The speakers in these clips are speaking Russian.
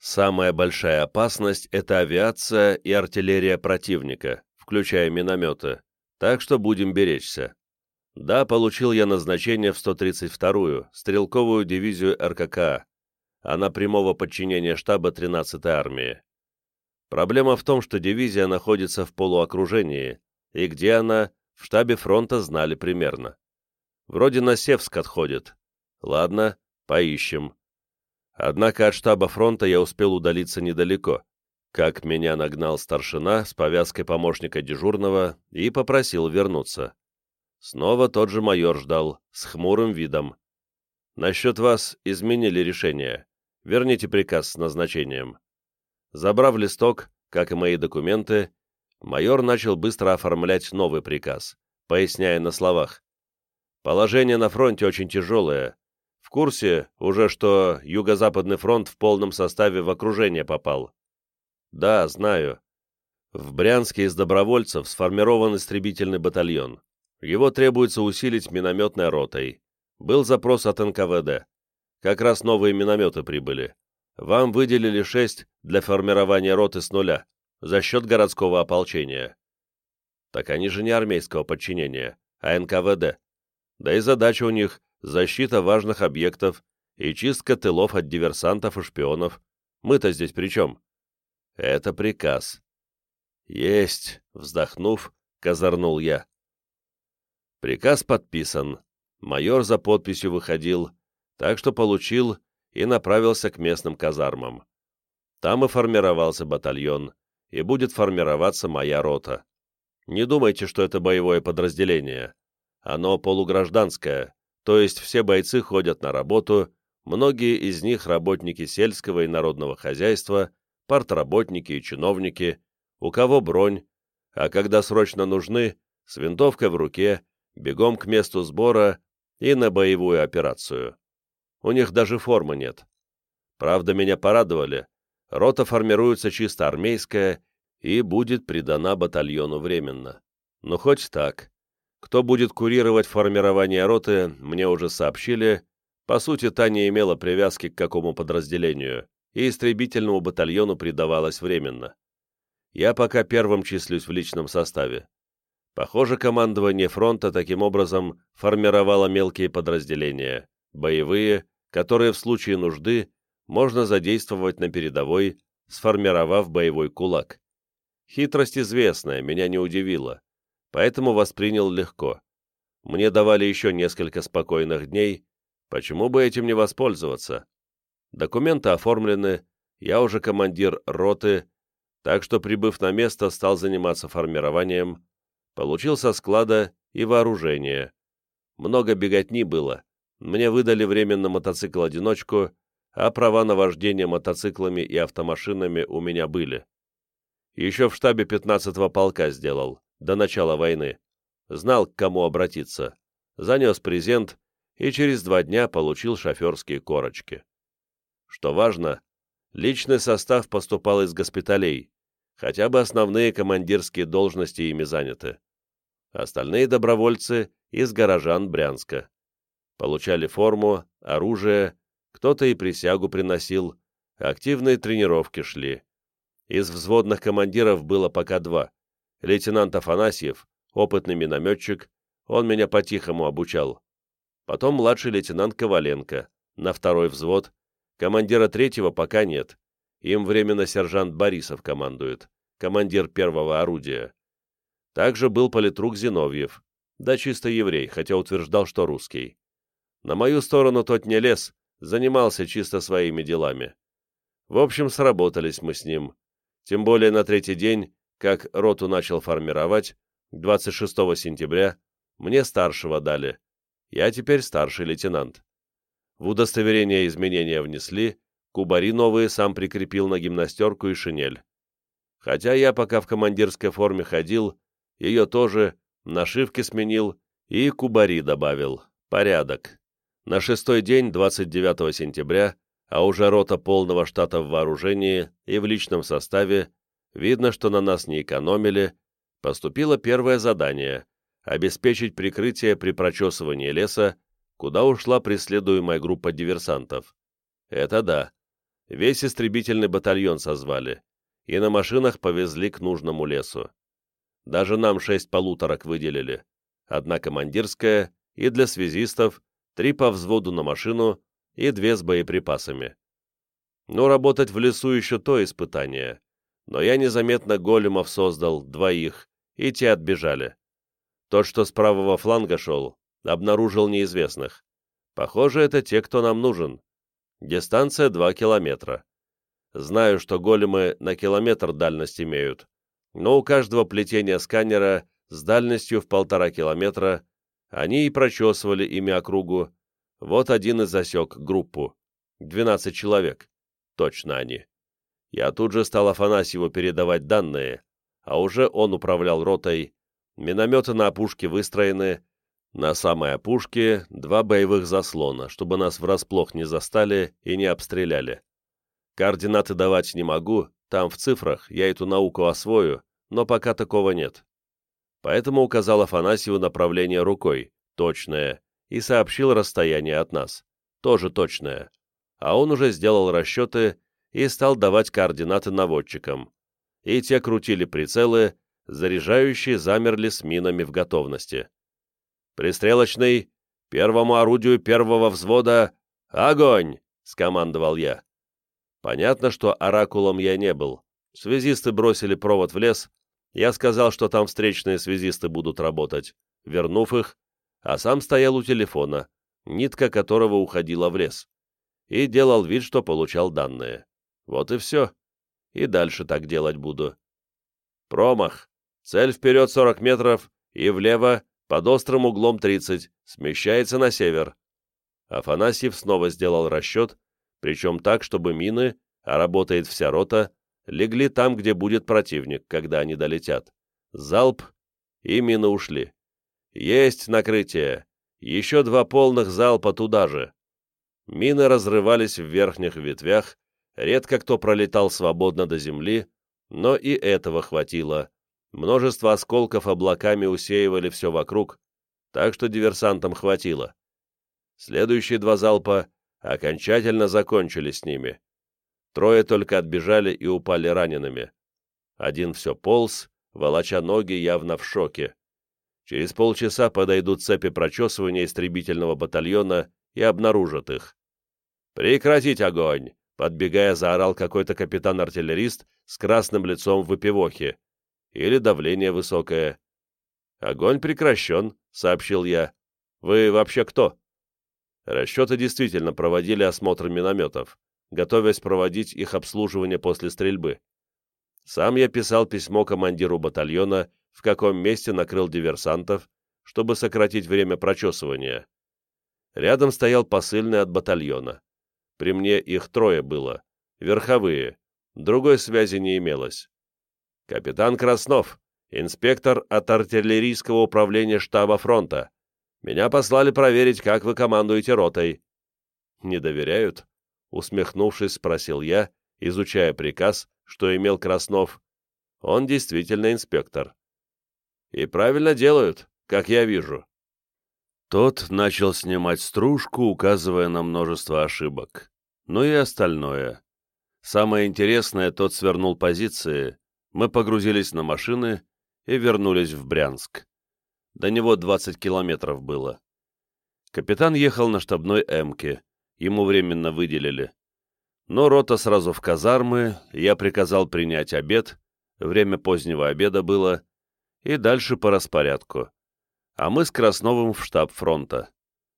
Самая большая опасность – это авиация и артиллерия противника, включая минометы, так что будем беречься. Да, получил я назначение в 132-ю, стрелковую дивизию РККА, она прямого подчинения штаба 13-й армии. Проблема в том, что дивизия находится в полуокружении, и где она, в штабе фронта знали примерно. Вроде на Севск отходит. Ладно, поищем. Однако от штаба фронта я успел удалиться недалеко, как меня нагнал старшина с повязкой помощника дежурного и попросил вернуться. Снова тот же майор ждал, с хмурым видом. «Насчет вас изменили решение. Верните приказ с назначением». Забрав листок, как и мои документы, майор начал быстро оформлять новый приказ, поясняя на словах. «Положение на фронте очень тяжелое. В курсе уже, что Юго-Западный фронт в полном составе в окружение попал?» «Да, знаю. В Брянске из добровольцев сформирован истребительный батальон. Его требуется усилить минометной ротой. Был запрос от НКВД. Как раз новые минометы прибыли. Вам выделили шесть для формирования роты с нуля за счет городского ополчения. Так они же не армейского подчинения, а НКВД. Да и задача у них – защита важных объектов и чистка тылов от диверсантов и шпионов. Мы-то здесь при чем? Это приказ. Есть, вздохнув, козырнул я. Приказ подписан. Майор за подписью выходил, так что получил и направился к местным казармам. Там и формировался батальон, и будет формироваться моя рота. Не думайте, что это боевое подразделение. Оно полугражданское, то есть все бойцы ходят на работу, многие из них работники сельского и народного хозяйства, партработники и чиновники, у кого бронь, а когда срочно нужны, с винтовкой в руке, бегом к месту сбора и на боевую операцию. У них даже формы нет. Правда, меня порадовали. Рота формируется чисто армейская и будет придана батальону временно. Ну, хоть так. Кто будет курировать формирование роты, мне уже сообщили. По сути, та не имела привязки к какому подразделению, и истребительному батальону придавалась временно. Я пока первым числюсь в личном составе. Похоже, командование фронта таким образом формировало мелкие подразделения, боевые, которые в случае нужды можно задействовать на передовой, сформировав боевой кулак. Хитрость известная, меня не удивила, поэтому воспринял легко. Мне давали еще несколько спокойных дней, почему бы этим не воспользоваться? Документы оформлены, я уже командир роты, так что, прибыв на место, стал заниматься формированием, получил со склада и вооружение. Много беготни было. Мне выдали временно мотоцикл-одиночку, а права на вождение мотоциклами и автомашинами у меня были. Еще в штабе 15-го полка сделал, до начала войны. Знал, к кому обратиться. Занес презент и через два дня получил шоферские корочки. Что важно, личный состав поступал из госпиталей, хотя бы основные командирские должности ими заняты. Остальные добровольцы из горожан Брянска. Получали форму, оружие, кто-то и присягу приносил, активные тренировки шли. Из взводных командиров было пока два. Лейтенант Афанасьев, опытный минометчик, он меня по-тихому обучал. Потом младший лейтенант Коваленко, на второй взвод. Командира третьего пока нет. Им временно сержант Борисов командует, командир первого орудия. Также был политрук Зиновьев, да чисто еврей, хотя утверждал, что русский. На мою сторону тот не лез, занимался чисто своими делами. В общем, сработались мы с ним. Тем более на третий день, как роту начал формировать, 26 сентября, мне старшего дали. Я теперь старший лейтенант. В удостоверение изменения внесли, кубари новые сам прикрепил на гимнастерку и шинель. Хотя я пока в командирской форме ходил, ее тоже, нашивки сменил и кубари добавил. Порядок. На шестой день, 29 сентября, а уже рота полного штата в вооружении и в личном составе, видно, что на нас не экономили, поступило первое задание – обеспечить прикрытие при прочесывании леса, куда ушла преследуемая группа диверсантов. Это да. Весь истребительный батальон созвали, и на машинах повезли к нужному лесу. Даже нам шесть полуторок выделили. Одна командирская и для связистов, три по взводу на машину и две с боеприпасами. Но работать в лесу еще то испытание. Но я незаметно големов создал, двоих, и те отбежали. Тот, что с правого фланга шел, обнаружил неизвестных. Похоже, это те, кто нам нужен. Дистанция 2 километра. Знаю, что големы на километр дальность имеют, но у каждого плетения сканера с дальностью в полтора километра они и прочесывали ими округу. Вот один и засек группу. 12 человек. Точно они. Я тут же стал Афанасьеву передавать данные, а уже он управлял ротой. Минометы на опушке выстроены, на самой опушке два боевых заслона, чтобы нас врасплох не застали и не обстреляли. Координаты давать не могу, там в цифрах я эту науку освою, но пока такого нет. Поэтому указал Афанасьеву направление рукой, точное, и сообщил расстояние от нас, тоже точное. А он уже сделал расчеты и стал давать координаты наводчикам. И те крутили прицелы, заряжающие замерли с минами в готовности. «Пристрелочный, первому орудию первого взвода, огонь!» — скомандовал я. Понятно, что оракулом я не был. Связисты бросили провод в лес, я сказал, что там встречные связисты будут работать, вернув их, а сам стоял у телефона, нитка которого уходила в лес, и делал вид, что получал данные. Вот и все. И дальше так делать буду. Промах. Цель вперед 40 метров и влево под острым углом 30, смещается на север. Афанасьев снова сделал расчет, причем так, чтобы мины, а работает вся рота, легли там, где будет противник, когда они долетят. Залп, и мины ушли. Есть накрытие. Еще два полных залпа туда же. Мины разрывались в верхних ветвях, редко кто пролетал свободно до земли, но и этого хватило. Множество осколков облаками усеивали все вокруг, так что диверсантам хватило. Следующие два залпа окончательно закончили с ними. Трое только отбежали и упали ранеными. Один все полз, волоча ноги явно в шоке. Через полчаса подойдут цепи прочесывания истребительного батальона и обнаружат их. «Прекратить огонь!» — подбегая, заорал какой-то капитан-артиллерист с красным лицом в выпивохе, или давление высокое. «Огонь прекращен», — сообщил я. «Вы вообще кто?» Расчеты действительно проводили осмотр минометов, готовясь проводить их обслуживание после стрельбы. Сам я писал письмо командиру батальона, в каком месте накрыл диверсантов, чтобы сократить время прочесывания. Рядом стоял посыльный от батальона. При мне их трое было, верховые, другой связи не имелось. «Капитан Краснов, инспектор от артиллерийского управления штаба фронта. Меня послали проверить, как вы командуете ротой». «Не доверяют?» — усмехнувшись, спросил я, изучая приказ, что имел Краснов. «Он действительно инспектор». «И правильно делают, как я вижу». Тот начал снимать стружку, указывая на множество ошибок. Ну и остальное. Самое интересное, тот свернул позиции, мы погрузились на машины и вернулись в Брянск. До него 20 километров было. Капитан ехал на штабной «Эмке», ему временно выделили. Но рота сразу в казармы, я приказал принять обед, время позднего обеда было, и дальше по распорядку. А мы с Красновым в штаб фронта.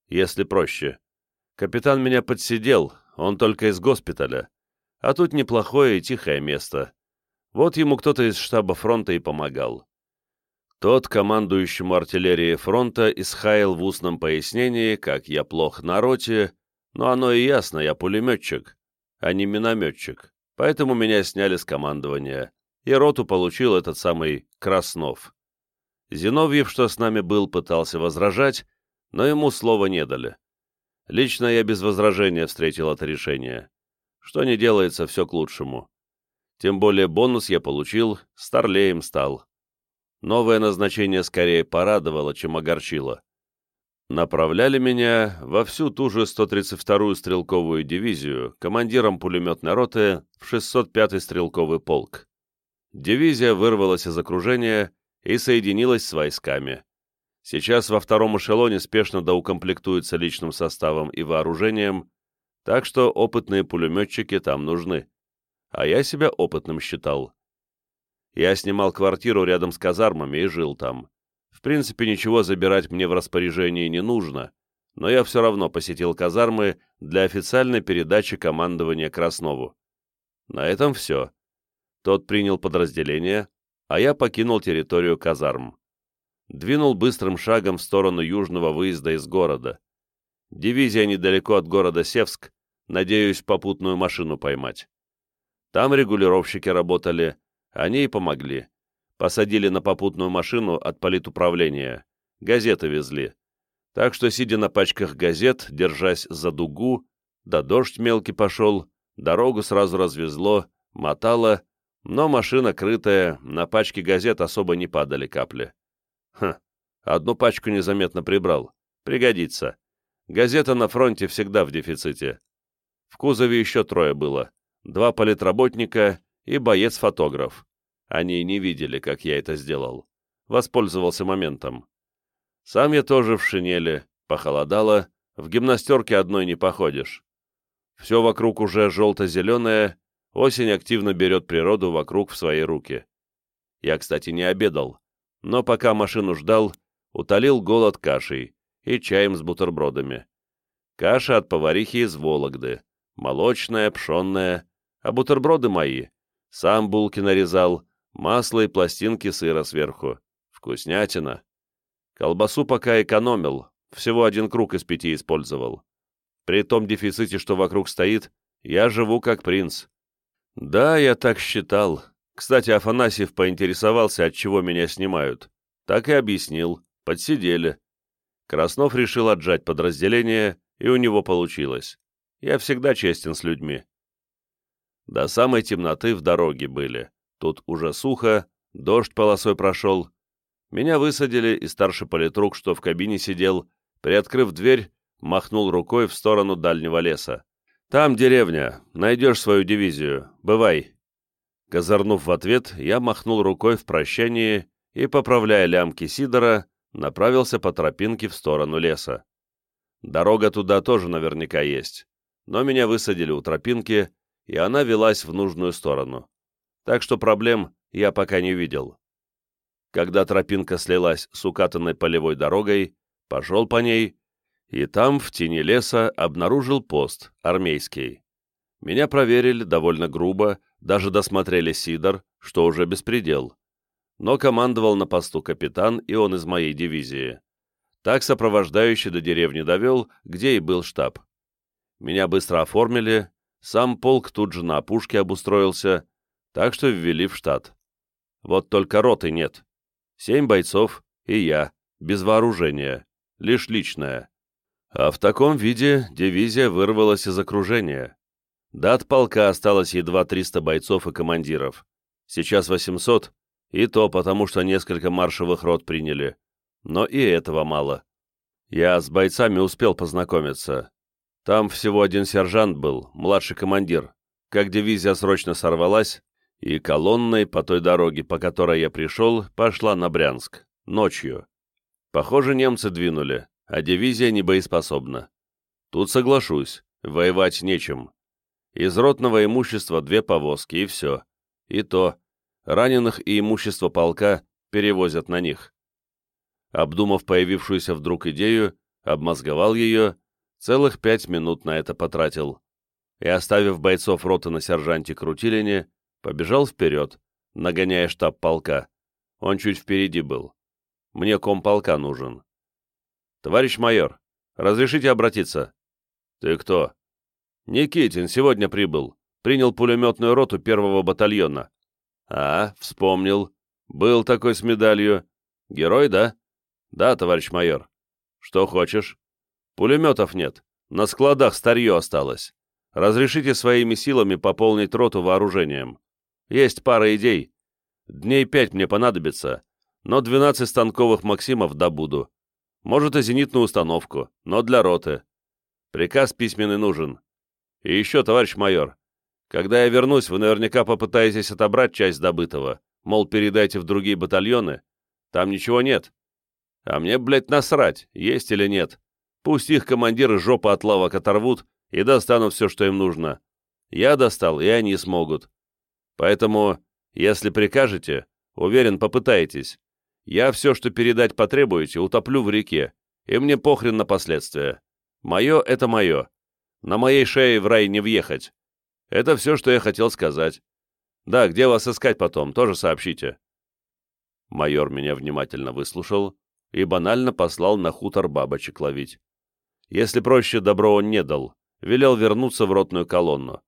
Если проще. Капитан меня подсидел, он только из госпиталя. А тут неплохое и тихое место. Вот ему кто-то из штаба фронта и помогал. Тот, командующему артиллерией фронта, исхаял в устном пояснении, как я плох на роте, но оно и ясно, я пулеметчик, а не минометчик, поэтому меня сняли с командования, и роту получил этот самый Краснов. Зиновьев, что с нами был, пытался возражать, но ему слова не дали. Лично я без возражения встретил это решение. Что не делается, все к лучшему. Тем более бонус я получил, старлеем стал. Новое назначение скорее порадовало, чем огорчило. Направляли меня во всю ту же 132-ю стрелковую дивизию командиром пулеметной роты в 605-й стрелковый полк. Дивизия вырвалась из окружения и соединилась с войсками. Сейчас во втором эшелоне спешно доукомплектуются личным составом и вооружением, так что опытные пулеметчики там нужны. А я себя опытным считал. Я снимал квартиру рядом с казармами и жил там. В принципе, ничего забирать мне в распоряжение не нужно, но я все равно посетил казармы для официальной передачи командования Краснову. На этом все. Тот принял подразделение, а я покинул территорию казарм. Двинул быстрым шагом в сторону южного выезда из города. Дивизия недалеко от города Севск, надеюсь попутную машину поймать. Там регулировщики работали, они и помогли. Посадили на попутную машину от политуправления. Газеты везли. Так что, сидя на пачках газет, держась за дугу, да дождь мелкий пошел, дорогу сразу развезло, мотало, но машина крытая, на пачке газет особо не падали капли. Хм, одну пачку незаметно прибрал. Пригодится. Газета на фронте всегда в дефиците. В кузове еще трое было. Два политработника и боец-фотограф. Они не видели, как я это сделал. Воспользовался моментом. Сам я тоже в шинели, похолодало, в гимнастерке одной не походишь. Все вокруг уже желто-зеленое, осень активно берет природу вокруг в свои руки. Я, кстати, не обедал, но пока машину ждал, утолил голод кашей и чаем с бутербродами. Каша от поварихи из Вологды, молочная, пшенная, а бутерброды мои. Сам булки нарезал, масло и пластинки сыра сверху. Вкуснятина. Колбасу пока экономил, всего один круг из пяти использовал. При том дефиците, что вокруг стоит, я живу как принц. Да, я так считал. Кстати, Афанасьев поинтересовался, от чего меня снимают. Так и объяснил. Подсидели. Краснов решил отжать подразделение, и у него получилось. Я всегда честен с людьми. До самой темноты в дороге были. Тут уже сухо, дождь полосой прошел. Меня высадили, и старший политрук, что в кабине сидел, приоткрыв дверь, махнул рукой в сторону дальнего леса. «Там деревня, найдешь свою дивизию, бывай». Козырнув в ответ, я махнул рукой в прощании и, поправляя лямки Сидора, направился по тропинке в сторону леса. Дорога туда тоже наверняка есть, но меня высадили у тропинки, и она велась в нужную сторону так что проблем я пока не видел. Когда тропинка слилась с укатанной полевой дорогой, пошел по ней, и там, в тени леса, обнаружил пост, армейский. Меня проверили довольно грубо, даже досмотрели Сидор, что уже беспредел. Но командовал на посту капитан, и он из моей дивизии. Так сопровождающий до деревни довел, где и был штаб. Меня быстро оформили, сам полк тут же на опушке обустроился, так что ввели в штат. Вот только роты нет. Семь бойцов и я, без вооружения, лишь личное. А в таком виде дивизия вырвалась из окружения. До от полка осталось едва 300 бойцов и командиров. Сейчас 800, и то потому, что несколько маршевых рот приняли. Но и этого мало. Я с бойцами успел познакомиться. Там всего один сержант был, младший командир. Как дивизия срочно сорвалась, и колонной по той дороге, по которой я пришел, пошла на Брянск. Ночью. Похоже, немцы двинули, а дивизия не боеспособна. Тут соглашусь, воевать нечем. Из ротного имущества две повозки, и все. И то, раненых и имущество полка перевозят на них. Обдумав появившуюся вдруг идею, обмозговал ее, целых пять минут на это потратил. И, оставив бойцов роты на сержанте Крутилине, Побежал вперед, нагоняя штаб полка. Он чуть впереди был. Мне комполка нужен. «Товарищ майор, разрешите обратиться?» «Ты кто?» «Никитин сегодня прибыл. Принял пулеметную роту первого батальона». «А, вспомнил. Был такой с медалью. Герой, да?» «Да, товарищ майор». «Что хочешь?» «Пулеметов нет. На складах старье осталось. Разрешите своими силами пополнить роту вооружением». Есть пара идей. Дней пять мне понадобится, но 12 станковых «Максимов» добуду. Может, и зенитную установку, но для роты. Приказ письменный нужен. И еще, товарищ майор, когда я вернусь, вы наверняка попытаетесь отобрать часть добытого, мол, передайте в другие батальоны. Там ничего нет. А мне, блядь, насрать, есть или нет. Пусть их командиры жопы от лавок оторвут и достанут все, что им нужно. Я достал, и они смогут. Поэтому, если прикажете, уверен, попытаетесь. Я все, что передать потребуете, утоплю в реке, и мне похрен на последствия. Мое — это мое. На моей шее в рай не въехать. Это все, что я хотел сказать. Да, где вас искать потом, тоже сообщите. Майор меня внимательно выслушал и банально послал на хутор бабочек ловить. Если проще, добро он не дал, велел вернуться в ротную колонну.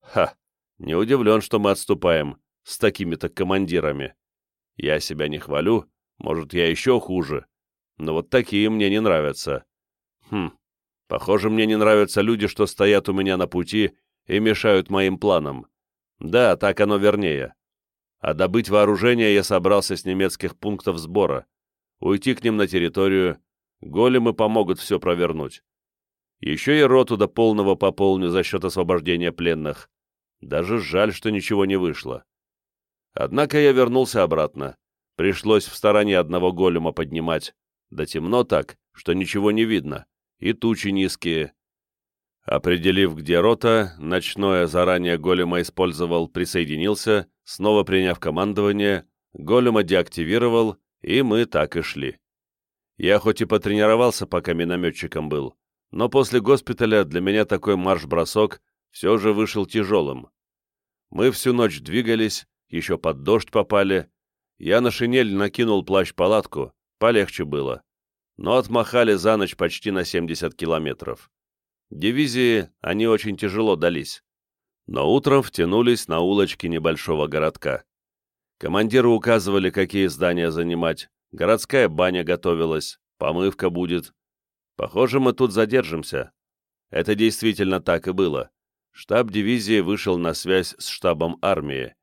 Ха, не удивлен, что мы отступаем с такими-то командирами. Я себя не хвалю, может, я еще хуже, но вот такие мне не нравятся. Хм, похоже, мне не нравятся люди, что стоят у меня на пути и мешают моим планам. Да, так оно вернее. А добыть вооружение я собрался с немецких пунктов сбора, уйти к ним на территорию, Големы помогут все провернуть. Еще и роту до полного пополню за счет освобождения пленных. Даже жаль, что ничего не вышло. Однако я вернулся обратно. Пришлось в стороне одного голема поднимать. Да темно так, что ничего не видно. И тучи низкие. Определив, где рота, ночное заранее голема использовал, присоединился, снова приняв командование, голема деактивировал, и мы так и шли. Я хоть и потренировался, пока минометчиком был, но после госпиталя для меня такой марш-бросок все же вышел тяжелым. Мы всю ночь двигались, еще под дождь попали. Я на шинель накинул плащ-палатку, полегче было. Но отмахали за ночь почти на 70 километров. Дивизии они очень тяжело дались. Но утром втянулись на улочки небольшого городка. Командиры указывали, какие здания занимать, Городская баня готовилась, помывка будет. Похоже, мы тут задержимся. Это действительно так и было. Штаб дивизии вышел на связь с штабом армии,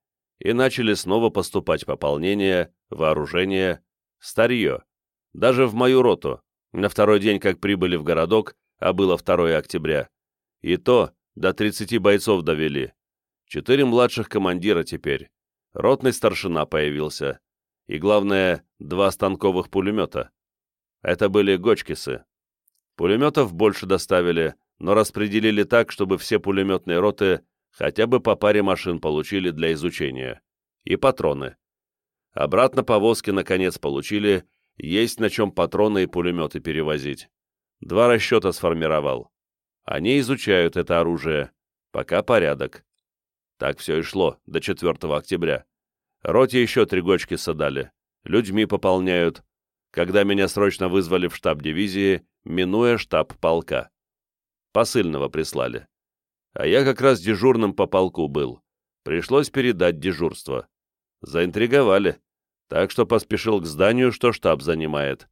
и начали снова поступать пополнения, вооружение, старье. Даже в мою роту, на второй день, как прибыли в городок, а было 2 октября. И то до 30 бойцов довели. Четыре младших командира теперь. Ротный старшина появился и, главное, два станковых пулемета. Это были Гочкисы. Пулеметов больше доставили, но распределили так, чтобы все пулеметные роты хотя бы по паре машин получили для изучения. И патроны. Обратно повозки, наконец, получили, есть на чем патроны и пулеметы перевозить. Два расчета сформировал. Они изучают это оружие. Пока порядок. Так все и шло до 4 октября. Роте еще три гочки садали. Людьми пополняют. Когда меня срочно вызвали в штаб дивизии, минуя штаб полка. Посыльного прислали. А я как раз дежурным по полку был. Пришлось передать дежурство. Заинтриговали. Так что поспешил к зданию, что штаб занимает.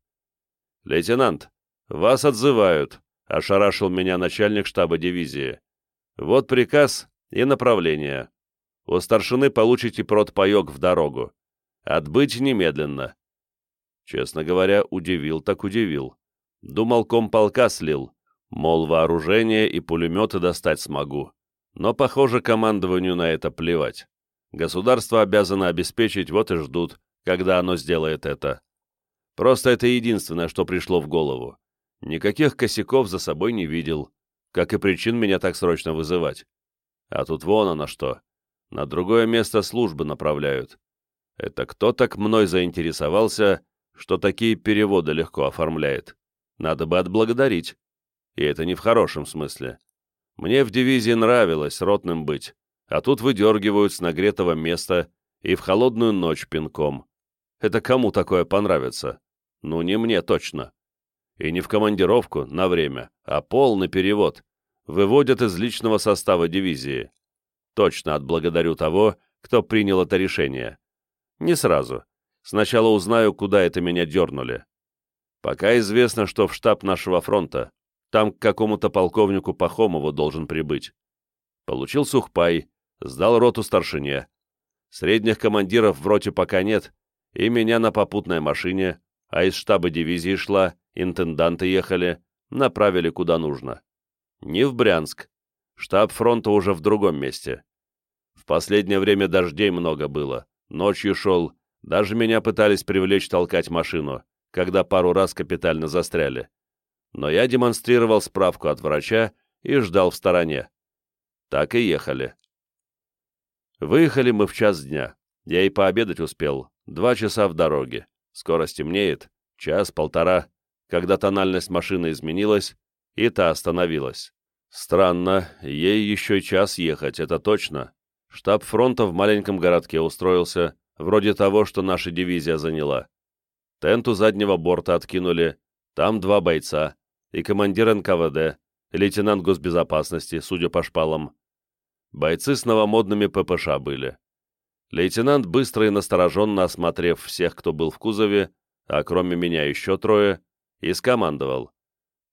«Лейтенант, вас отзывают», — ошарашил меня начальник штаба дивизии. «Вот приказ и направление. У старшины получите протпаек в дорогу. Отбыть немедленно. Честно говоря, удивил так удивил. Думал, комполка слил, мол, вооружение и пулеметы достать смогу. Но, похоже, командованию на это плевать. Государство обязано обеспечить, вот и ждут, когда оно сделает это. Просто это единственное, что пришло в голову. Никаких косяков за собой не видел, как и причин меня так срочно вызывать. А тут вон оно что на другое место службы направляют. Это кто так мной заинтересовался, что такие переводы легко оформляет? Надо бы отблагодарить. И это не в хорошем смысле. Мне в дивизии нравилось ротным быть, а тут выдергивают с нагретого места и в холодную ночь пинком. Это кому такое понравится? Ну, не мне точно. И не в командировку на время, а полный перевод. Выводят из личного состава дивизии. Точно отблагодарю того, кто принял это решение. Не сразу. Сначала узнаю, куда это меня дернули. Пока известно, что в штаб нашего фронта. Там к какому-то полковнику Пахомову должен прибыть. Получил сухпай, сдал роту старшине. Средних командиров в роте пока нет, и меня на попутной машине, а из штаба дивизии шла, интенданты ехали, направили куда нужно. Не в Брянск. Штаб фронта уже в другом месте. В последнее время дождей много было, ночью шел, даже меня пытались привлечь толкать машину, когда пару раз капитально застряли. Но я демонстрировал справку от врача и ждал в стороне. Так и ехали. Выехали мы в час дня. Я и пообедать успел. Два часа в дороге. Скоро стемнеет. Час-полтора. Когда тональность машины изменилась, и та остановилась. Странно, ей еще час ехать, это точно. Штаб фронта в маленьком городке устроился, вроде того, что наша дивизия заняла. Тент у заднего борта откинули, там два бойца, и командир НКВД, лейтенант госбезопасности, судя по шпалам. Бойцы с новомодными ППШ были. Лейтенант, быстро и настороженно осмотрев всех, кто был в кузове, а кроме меня еще трое, и скомандовал.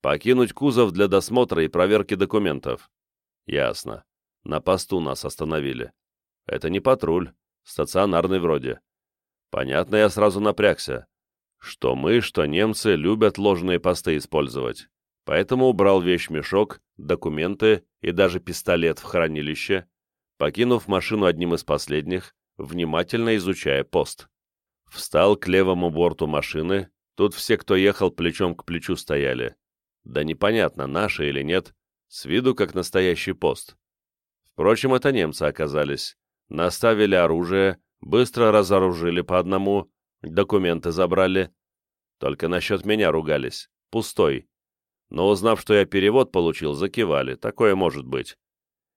Покинуть кузов для досмотра и проверки документов. Ясно. На посту нас остановили. Это не патруль, стационарный вроде. Понятно, я сразу напрягся. Что мы, что немцы любят ложные посты использовать. Поэтому убрал вещмешок, документы и даже пистолет в хранилище, покинув машину одним из последних, внимательно изучая пост. Встал к левому борту машины, тут все, кто ехал, плечом к плечу стояли. Да непонятно, наши или нет, с виду как настоящий пост. Впрочем, это немцы оказались. Наставили оружие, быстро разоружили по одному, документы забрали. Только насчет меня ругались. Пустой. Но узнав, что я перевод получил, закивали. Такое может быть.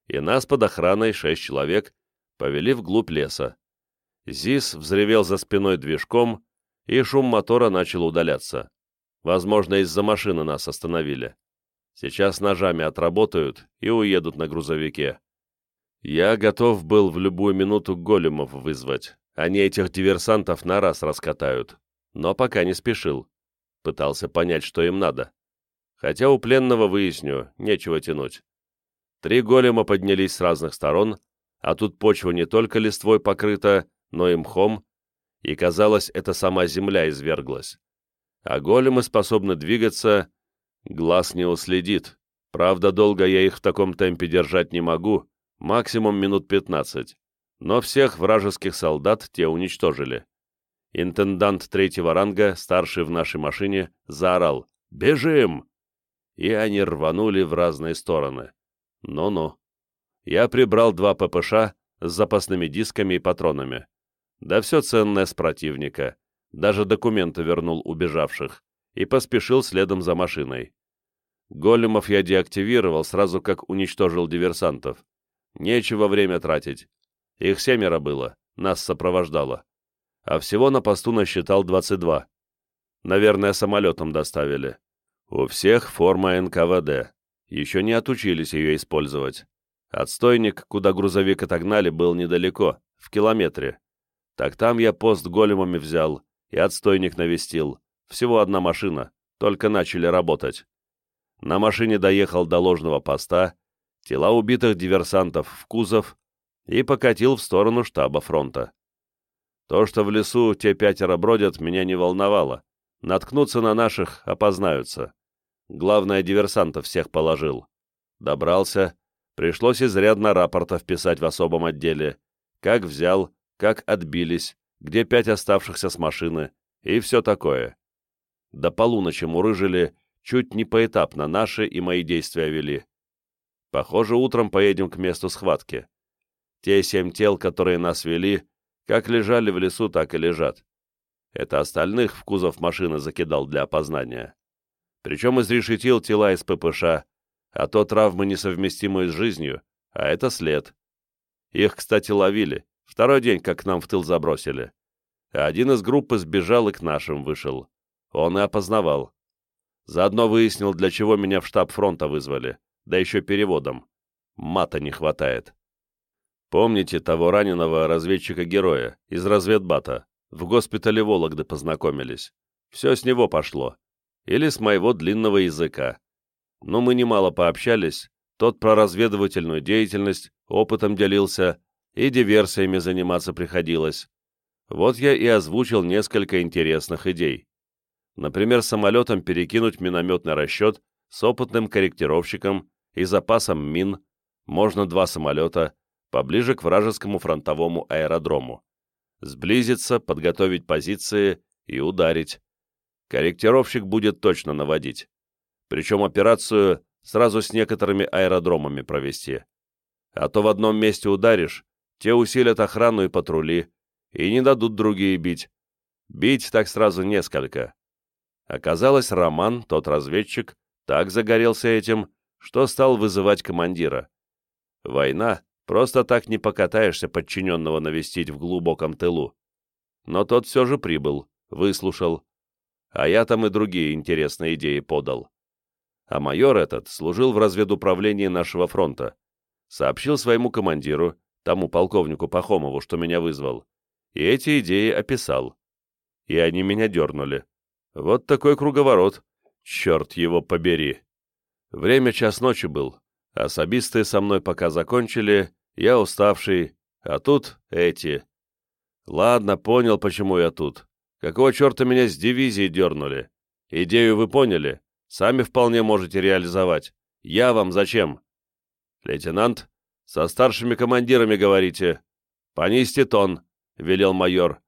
И нас под охраной, шесть человек, повели вглубь леса. ЗИС взревел за спиной движком, и шум мотора начал удаляться. Возможно, из-за машины нас остановили. Сейчас ножами отработают и уедут на грузовике. Я готов был в любую минуту големов вызвать. Они этих диверсантов на раз раскатают. Но пока не спешил. Пытался понять, что им надо. Хотя у пленного выясню, нечего тянуть. Три голема поднялись с разных сторон, а тут почва не только листвой покрыта, но и мхом, и, казалось, это сама земля изверглась. А големы способны двигаться, глаз не уследит. Правда, долго я их в таком темпе держать не могу, максимум минут пятнадцать. Но всех вражеских солдат те уничтожили. Интендант третьего ранга, старший в нашей машине, заорал «Бежим!» И они рванули в разные стороны. Ну-ну. Я прибрал два ППШ с запасными дисками и патронами. Да все ценное с противника. Даже документы вернул убежавших. И поспешил следом за машиной. Големов я деактивировал сразу, как уничтожил диверсантов. Нечего время тратить. Их семеро было, нас сопровождало. А всего на посту насчитал 22. Наверное, самолетом доставили. У всех форма НКВД. Еще не отучились ее использовать. Отстойник, куда грузовик отогнали, был недалеко, в километре. Так там я пост големами взял и отстойник навестил. Всего одна машина, только начали работать. На машине доехал до ложного поста, тела убитых диверсантов в кузов и покатил в сторону штаба фронта. То, что в лесу те пятеро бродят, меня не волновало. Наткнуться на наших, опознаются. Главное, диверсантов всех положил. Добрался. Пришлось изрядно рапортов писать в особом отделе. Как взял, как отбились, где пять оставшихся с машины и все такое. До полуночи мурыжили, чуть не поэтапно наши и мои действия вели. Похоже, утром поедем к месту схватки. Те семь тел, которые нас вели, как лежали в лесу, так и лежат. Это остальных в кузов машины закидал для опознания. Причем изрешетил тела из ППШ, а то травмы несовместимые с жизнью, а это след. Их, кстати, ловили, второй день, как к нам в тыл забросили. один из группы сбежал и к нашим вышел. Он и опознавал. Заодно выяснил, для чего меня в штаб фронта вызвали, да еще переводом. Мата не хватает. Помните того раненого разведчика-героя из разведбата? В госпитале Вологды познакомились. Все с него пошло. Или с моего длинного языка. Но мы немало пообщались, тот про разведывательную деятельность, опытом делился, и диверсиями заниматься приходилось. Вот я и озвучил несколько интересных идей. Например, самолетом перекинуть минометный расчет с опытным корректировщиком и запасом мин, можно два самолета, поближе к вражескому фронтовому аэродрому. Сблизиться, подготовить позиции и ударить. Корректировщик будет точно наводить. Причем операцию сразу с некоторыми аэродромами провести. А то в одном месте ударишь, те усилят охрану и патрули, и не дадут другие бить. Бить так сразу несколько. Оказалось, Роман, тот разведчик, так загорелся этим, что стал вызывать командира. Война, просто так не покатаешься подчиненного навестить в глубоком тылу. Но тот все же прибыл, выслушал. А я там и другие интересные идеи подал. А майор этот служил в разведуправлении нашего фронта. Сообщил своему командиру, тому полковнику Пахомову, что меня вызвал, и эти идеи описал. И они меня дернули. Вот такой круговорот. Черт его побери. Время час ночи был. Особисты со мной пока закончили, я уставший, а тут эти. Ладно, понял, почему я тут. Какого черта меня с дивизии дернули? Идею вы поняли? Сами вполне можете реализовать. Я вам зачем? Лейтенант, со старшими командирами говорите. Понизьте тон, — велел майор.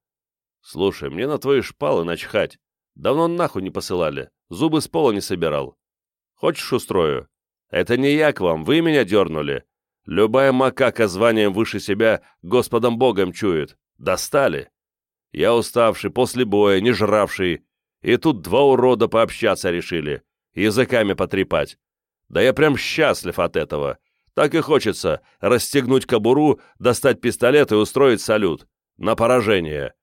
Слушай, мне на твои шпалы начхать. Давно нахуй не посылали, зубы с пола не собирал. Хочешь устрою? Это не я к вам, вы меня дернули. Любая макака званием выше себя Господом Богом чует. Достали. Я уставший, после боя, не жравший. И тут два урода пообщаться решили, языками потрепать. Да я прям счастлив от этого. Так и хочется расстегнуть кобуру, достать пистолет и устроить салют. На поражение.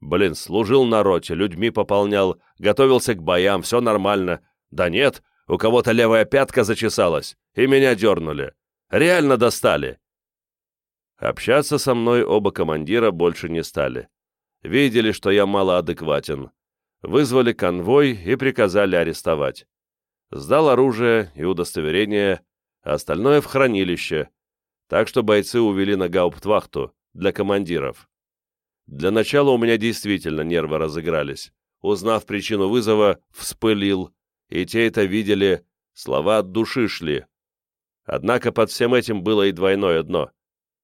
Блин, служил на роте, людьми пополнял, готовился к боям, все нормально. Да нет, у кого-то левая пятка зачесалась, и меня дернули. Реально достали. Общаться со мной оба командира больше не стали. Видели, что я малоадекватен. Вызвали конвой и приказали арестовать. Сдал оружие и удостоверение, остальное в хранилище, так что бойцы увели на гауптвахту для командиров. Для начала у меня действительно нервы разыгрались. Узнав причину вызова, вспылил, и те это видели, слова от души шли. Однако под всем этим было и двойное дно.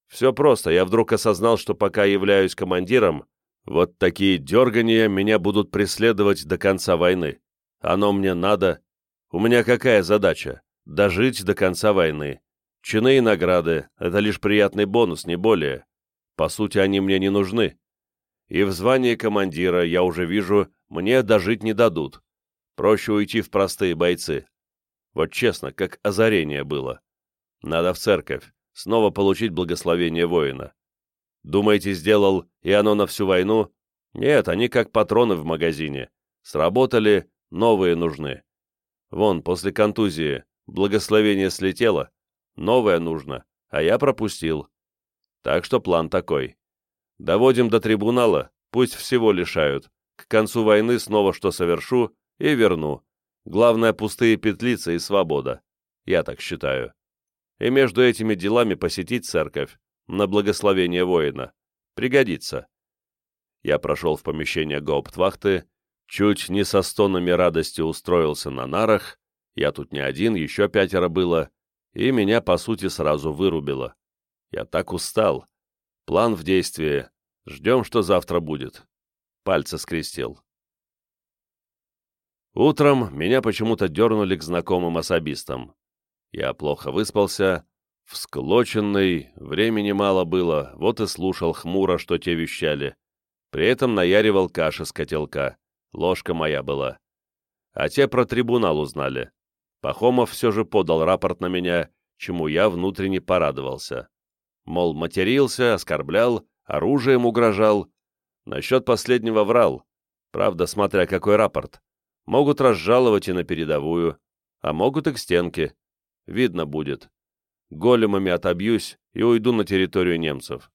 Все просто, я вдруг осознал, что пока являюсь командиром, вот такие дергания меня будут преследовать до конца войны. Оно мне надо. У меня какая задача? Дожить до конца войны. Чины и награды — это лишь приятный бонус, не более. По сути, они мне не нужны и в звании командира, я уже вижу, мне дожить не дадут. Проще уйти в простые бойцы. Вот честно, как озарение было. Надо в церковь, снова получить благословение воина. Думаете, сделал, и оно на всю войну? Нет, они как патроны в магазине. Сработали, новые нужны. Вон, после контузии, благословение слетело, новое нужно, а я пропустил. Так что план такой. Доводим до трибунала, пусть всего лишают. К концу войны снова что совершу и верну. Главное, пустые петлицы и свобода. Я так считаю. И между этими делами посетить церковь на благословение воина. Пригодится. Я прошел в помещение гауптвахты, чуть не со стонами радости устроился на нарах, я тут не один, еще пятеро было, и меня, по сути, сразу вырубило. Я так устал, План в действии. Ждем, что завтра будет. Пальцы скрестил. Утром меня почему-то дернули к знакомым особистам. Я плохо выспался, всклоченный, времени мало было, вот и слушал хмуро, что те вещали. При этом наяривал каши с котелка, ложка моя была. А те про трибунал узнали. Пахомов все же подал рапорт на меня, чему я внутренне порадовался. Мол, матерился, оскорблял, оружием угрожал. Насчет последнего врал. Правда, смотря какой рапорт. Могут разжаловать и на передовую, а могут и к стенке. Видно будет. Големами отобьюсь и уйду на территорию немцев.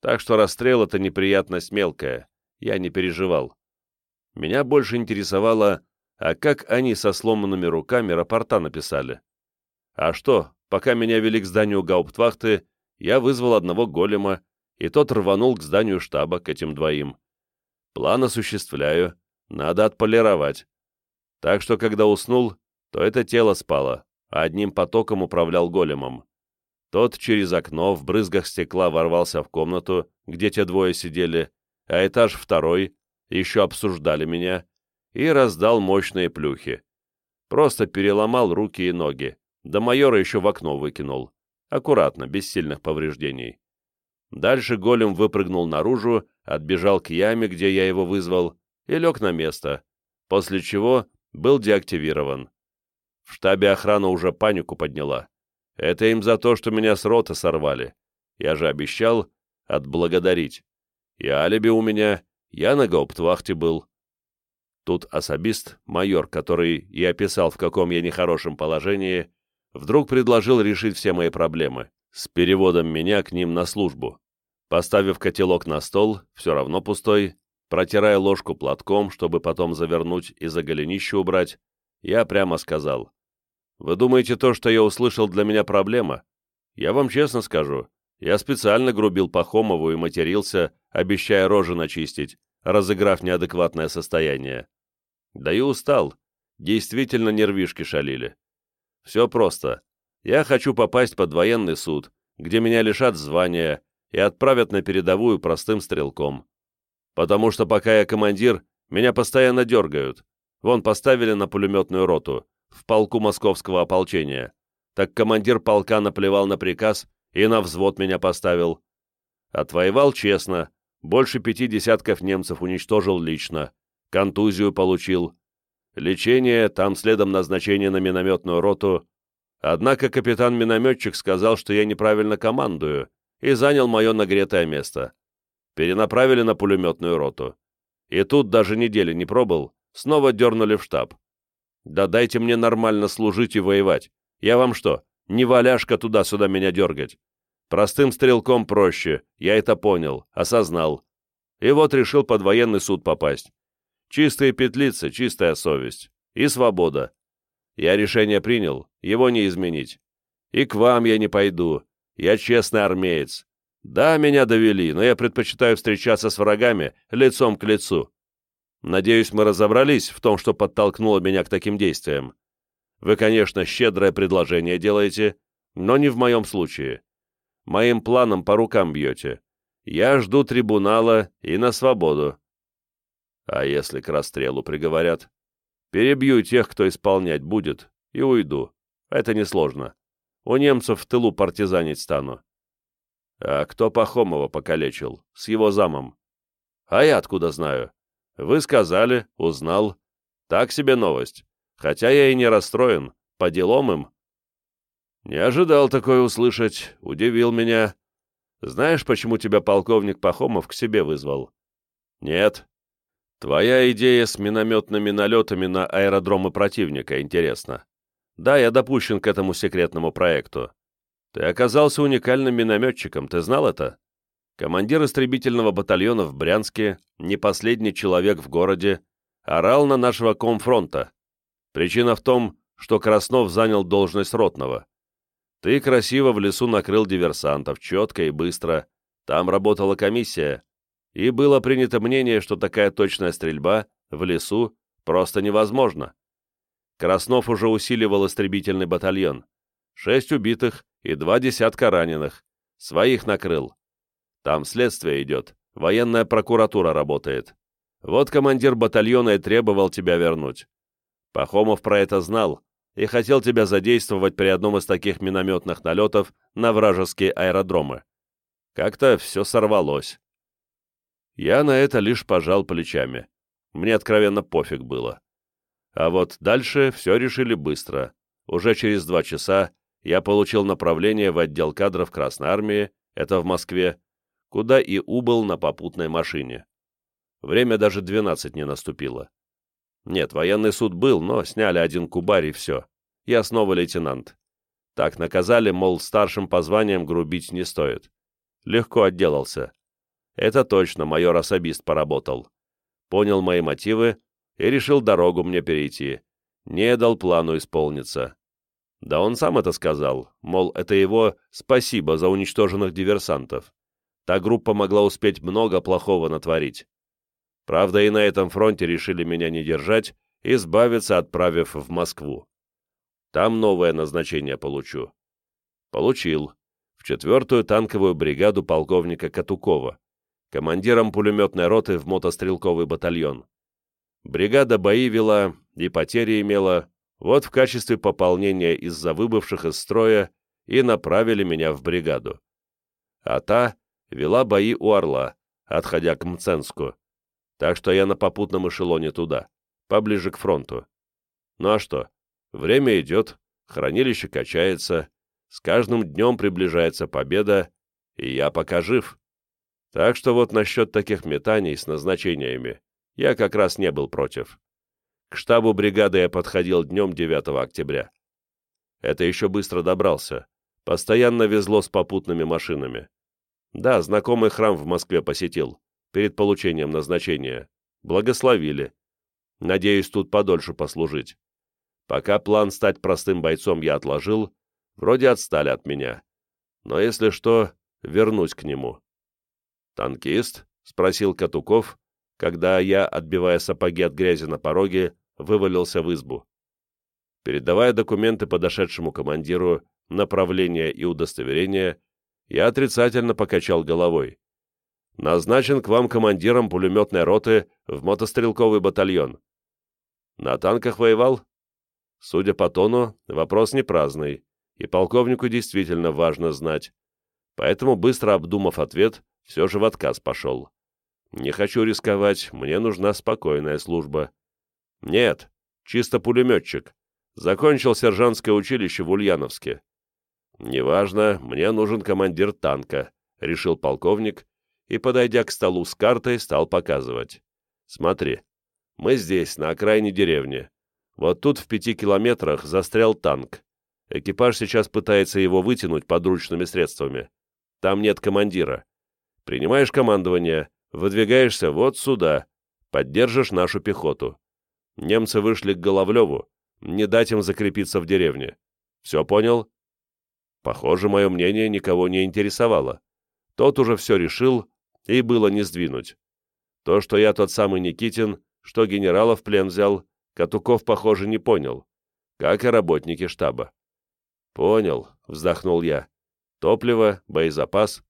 Так что расстрел — это неприятность мелкая. Я не переживал. Меня больше интересовало, а как они со сломанными руками рапорта написали. А что, пока меня вели к зданию гауптвахты, я вызвал одного голема, и тот рванул к зданию штаба, к этим двоим. План осуществляю, надо отполировать, Так что, когда уснул, то это тело спало, а одним потоком управлял големом. Тот через окно в брызгах стекла ворвался в комнату, где те двое сидели, а этаж второй, еще обсуждали меня, и раздал мощные плюхи. Просто переломал руки и ноги, да майора еще в окно выкинул. Аккуратно, без сильных повреждений. Дальше голем выпрыгнул наружу, отбежал к яме, где я его вызвал, и лег на место, после чего был деактивирован. В штабе охрана уже панику подняла. Это им за то, что меня с рота сорвали. Я же обещал отблагодарить. И алиби у меня, я на гауптвахте был. Тут особист, майор, который и описал, в каком я нехорошем положении, вдруг предложил решить все мои проблемы с переводом меня к ним на службу. Поставив котелок на стол, все равно пустой, протирая ложку платком, чтобы потом завернуть и за голенище убрать, я прямо сказал. «Вы думаете, то, что я услышал, для меня проблема? Я вам честно скажу, я специально грубил Пахомову и матерился, обещая рожи начистить, разыграв неадекватное состояние. Да и устал, действительно нервишки шалили. Все просто. Я хочу попасть под военный суд, где меня лишат звания и отправят на передовую простым стрелком. Потому что пока я командир, меня постоянно дергают. Вон поставили на пулеметную роту, в полку московского ополчения. Так командир полка наплевал на приказ и на взвод меня поставил. Отвоевал честно, больше пяти десятков немцев уничтожил лично, контузию получил, лечение, там следом назначение на минометную роту. Однако капитан-минометчик сказал, что я неправильно командую, и занял мое нагретое место. Перенаправили на пулеметную роту. И тут даже недели не пробыл, снова дернули в штаб. Да дайте мне нормально служить и воевать. Я вам что, не валяшка туда-сюда меня дергать? Простым стрелком проще, я это понял, осознал. И вот решил под военный суд попасть. Чистые петлицы, чистая совесть. И свобода. Я решение принял, его не изменить. И к вам я не пойду. Я честный армеец. Да, меня довели, но я предпочитаю встречаться с врагами лицом к лицу. Надеюсь, мы разобрались в том, что подтолкнуло меня к таким действиям. Вы, конечно, щедрое предложение делаете, но не в моем случае. Моим планом по рукам бьете. Я жду трибунала и на свободу. А если к расстрелу приговорят? Перебью тех, кто исполнять будет, и уйду. Это несложно. У немцев в тылу партизанить стану. А кто Пахомова покалечил? С его замом. А я откуда знаю? Вы сказали, узнал. Так себе новость. Хотя я и не расстроен. По делам им. Не ожидал такое услышать. Удивил меня. Знаешь, почему тебя полковник Пахомов к себе вызвал? Нет. Твоя идея с минометными налетами на аэродромы противника интересна. Да, я допущен к этому секретному проекту. Ты оказался уникальным минометчиком, ты знал это? Командир истребительного батальона в Брянске, не последний человек в городе, орал на нашего комфронта. Причина в том, что Краснов занял должность ротного. Ты красиво в лесу накрыл диверсантов, четко и быстро. Там работала комиссия, и было принято мнение, что такая точная стрельба в лесу просто невозможна. Краснов уже усиливал истребительный батальон. Шесть убитых и два десятка раненых. Своих накрыл. Там следствие идет, военная прокуратура работает. Вот командир батальона и требовал тебя вернуть. Пахомов про это знал и хотел тебя задействовать при одном из таких минометных налетов на вражеские аэродромы. Как-то все сорвалось. Я на это лишь пожал плечами. Мне откровенно пофиг было. А вот дальше все решили быстро. Уже через два часа я получил направление в отдел кадров Красной Армии, это в Москве, куда и убыл на попутной машине. Время даже 12 не наступило. Нет, военный суд был, но сняли один кубарь и все. Я снова лейтенант. Так наказали, мол, старшим по грубить не стоит. Легко отделался. Это точно майор-особист поработал. Понял мои мотивы и решил дорогу мне перейти. Не дал плану исполниться. Да он сам это сказал, мол, это его спасибо за уничтоженных диверсантов. Та группа могла успеть много плохого натворить. Правда, и на этом фронте решили меня не держать избавиться, отправив в Москву. Там новое назначение получу. Получил. В четвертую танковую бригаду полковника Катукова, командиром пулеметной роты в мотострелковый батальон. Бригада бои вела и потери имела, вот в качестве пополнения из-за выбывших из строя и направили меня в бригаду. А та вела бои у Орла, отходя к Мценску, так что я на попутном эшелоне туда, поближе к фронту. Ну а что, время идет, хранилище качается, с каждым днем приближается победа, и я пока жив. Так что вот насчет таких метаний с назначениями я как раз не был против. К штабу бригады я подходил днем 9 октября. Это еще быстро добрался. Постоянно везло с попутными машинами. Да, знакомый храм в Москве посетил, перед получением назначения. Благословили. Надеюсь, тут подольше послужить. Пока план стать простым бойцом я отложил, вроде отстали от меня. Но если что, вернусь к нему. «Танкист?» — спросил Катуков, когда я, отбивая сапоги от грязи на пороге, вывалился в избу. Передавая документы подошедшему командиру, направление и удостоверение, я отрицательно покачал головой. «Назначен к вам командиром пулеметной роты в мотострелковый батальон». «На танках воевал?» Судя по тону, вопрос не праздный, и полковнику действительно важно знать. Поэтому, быстро обдумав ответ, все же в отказ пошел. «Не хочу рисковать, мне нужна спокойная служба». «Нет, чисто пулеметчик. Закончил сержантское училище в Ульяновске. «Неважно, мне нужен командир танка», — решил полковник, и, подойдя к столу с картой, стал показывать. «Смотри, мы здесь, на окраине деревни. Вот тут в пяти километрах застрял танк. Экипаж сейчас пытается его вытянуть подручными средствами. Там нет командира. Принимаешь командование, выдвигаешься вот сюда, поддержишь нашу пехоту. Немцы вышли к Головлеву, не дать им закрепиться в деревне. Все понял?» Похоже, мое мнение никого не интересовало. Тот уже все решил, и было не сдвинуть. То, что я тот самый Никитин, что генерала в плен взял, Катуков, похоже, не понял, как и работники штаба. «Понял», — вздохнул я. «Топливо, боезапас».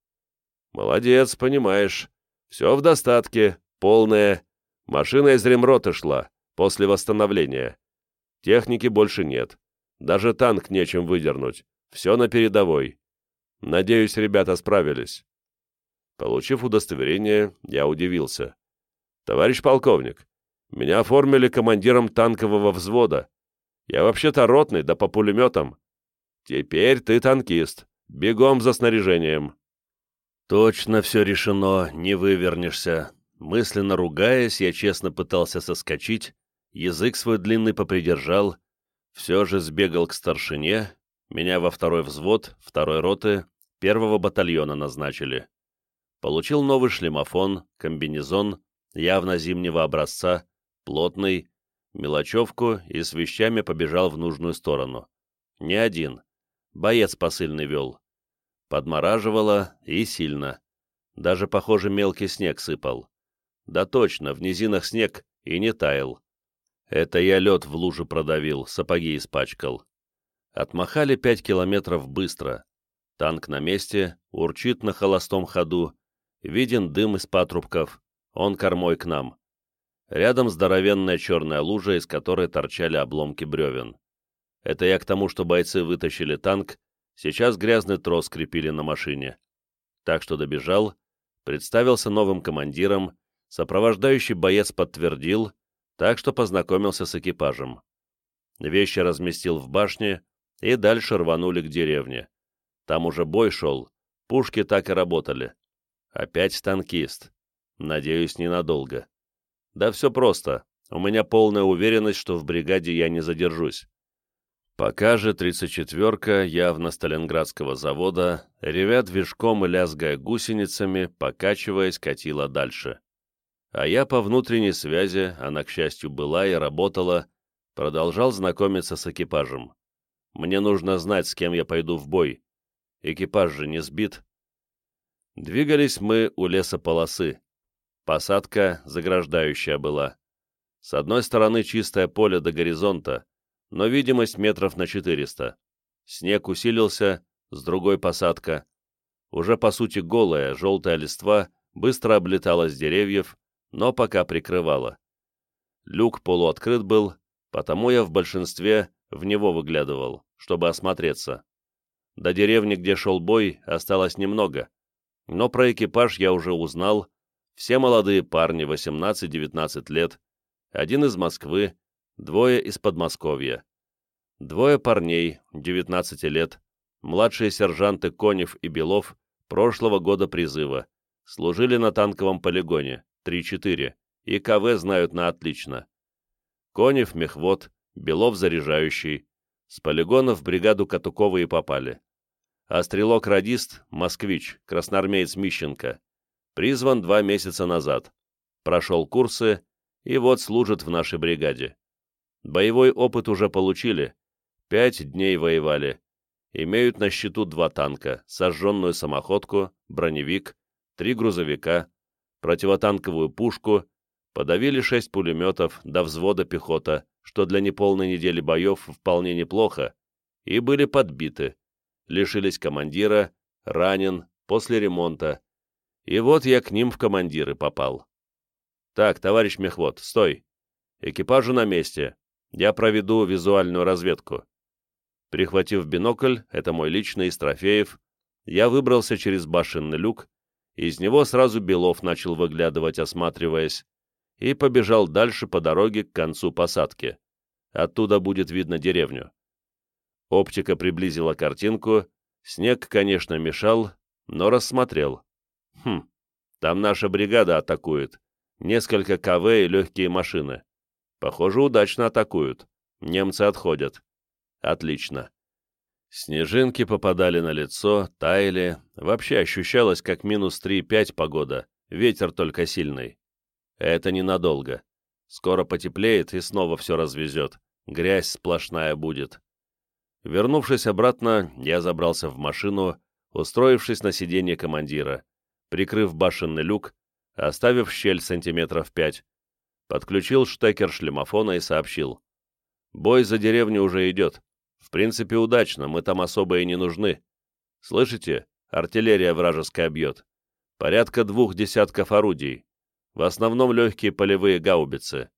«Молодец, понимаешь. Все в достатке, полное. Машина из ремрота шла, после восстановления. Техники больше нет. Даже танк нечем выдернуть. Все на передовой. Надеюсь, ребята справились. Получив удостоверение, я удивился. Товарищ полковник, меня оформили командиром танкового взвода. Я вообще-то ротный, да по пулеметам. Теперь ты танкист. Бегом за снаряжением. Точно все решено, не вывернешься. Мысленно ругаясь, я честно пытался соскочить, язык свой длинный попридержал, все же сбегал к старшине меня во второй взвод, второй роты, первого батальона назначили. Получил новый шлемофон, комбинезон, явно зимнего образца, плотный, мелочевку и с вещами побежал в нужную сторону. Не один. Боец посыльный вел. Подмораживало и сильно. Даже, похоже, мелкий снег сыпал. Да точно, в низинах снег и не таял. Это я лед в луже продавил, сапоги испачкал. Отмахали пять километров быстро. Танк на месте, урчит на холостом ходу, виден дым из патрубков, он кормой к нам. Рядом здоровенная черная лужа, из которой торчали обломки бревен. Это я к тому, что бойцы вытащили танк, сейчас грязный трос крепили на машине. Так что добежал, представился новым командиром, сопровождающий боец подтвердил, так что познакомился с экипажем. Вещи разместил в башне, и дальше рванули к деревне. Там уже бой шел, пушки так и работали. Опять танкист. Надеюсь, ненадолго. Да все просто. У меня полная уверенность, что в бригаде я не задержусь. Пока же 34-ка, явно Сталинградского завода, ревя движком и лязгая гусеницами, покачиваясь, катила дальше. А я по внутренней связи, она, к счастью, была и работала, продолжал знакомиться с экипажем. Мне нужно знать, с кем я пойду в бой. Экипаж же не сбит. Двигались мы у леса полосы. Посадка заграждающая была. С одной стороны чистое поле до горизонта, но видимость метров на 400. Снег усилился, с другой посадка. Уже по сути голая, желтая листва быстро облетала с деревьев, но пока прикрывала. Люк полуоткрыт был, потому я в большинстве в него выглядывал, чтобы осмотреться. До деревни, где шел бой, осталось немного, но про экипаж я уже узнал. Все молодые парни, 18-19 лет, один из Москвы, двое из Подмосковья. Двое парней, 19 лет, младшие сержанты Конев и Белов, прошлого года призыва, служили на танковом полигоне, 3-4, и КВ знают на отлично. Конев — мехвод, Белов — заряжающий. С полигона в бригаду Катукова и попали. А стрелок-радист — москвич, красноармеец Мищенко. Призван два месяца назад. Прошел курсы и вот служит в нашей бригаде. Боевой опыт уже получили. Пять дней воевали. Имеют на счету два танка, сожженную самоходку, броневик, три грузовика, противотанковую пушку, подавили шесть пулеметов до взвода пехота, что для неполной недели боев вполне неплохо, и были подбиты, лишились командира, ранен, после ремонта. И вот я к ним в командиры попал. Так, товарищ мехвод, стой. Экипажу на месте. Я проведу визуальную разведку. Прихватив бинокль, это мой личный из трофеев, я выбрался через башенный люк, из него сразу Белов начал выглядывать, осматриваясь, и побежал дальше по дороге к концу посадки. Оттуда будет видно деревню. Оптика приблизила картинку, снег, конечно, мешал, но рассмотрел. Хм, там наша бригада атакует. Несколько КВ и легкие машины. Похоже, удачно атакуют. Немцы отходят. Отлично. Снежинки попадали на лицо, таяли. Вообще ощущалось, как минус 3-5 погода. Ветер только сильный. Это ненадолго. Скоро потеплеет и снова все развезет. Грязь сплошная будет. Вернувшись обратно, я забрался в машину, устроившись на сиденье командира, прикрыв башенный люк, оставив щель сантиметров пять, подключил штекер шлемофона и сообщил. «Бой за деревню уже идет. В принципе, удачно, мы там особо и не нужны. Слышите, артиллерия вражеская бьет. Порядка двух десятков орудий. В основном легкие полевые гаубицы.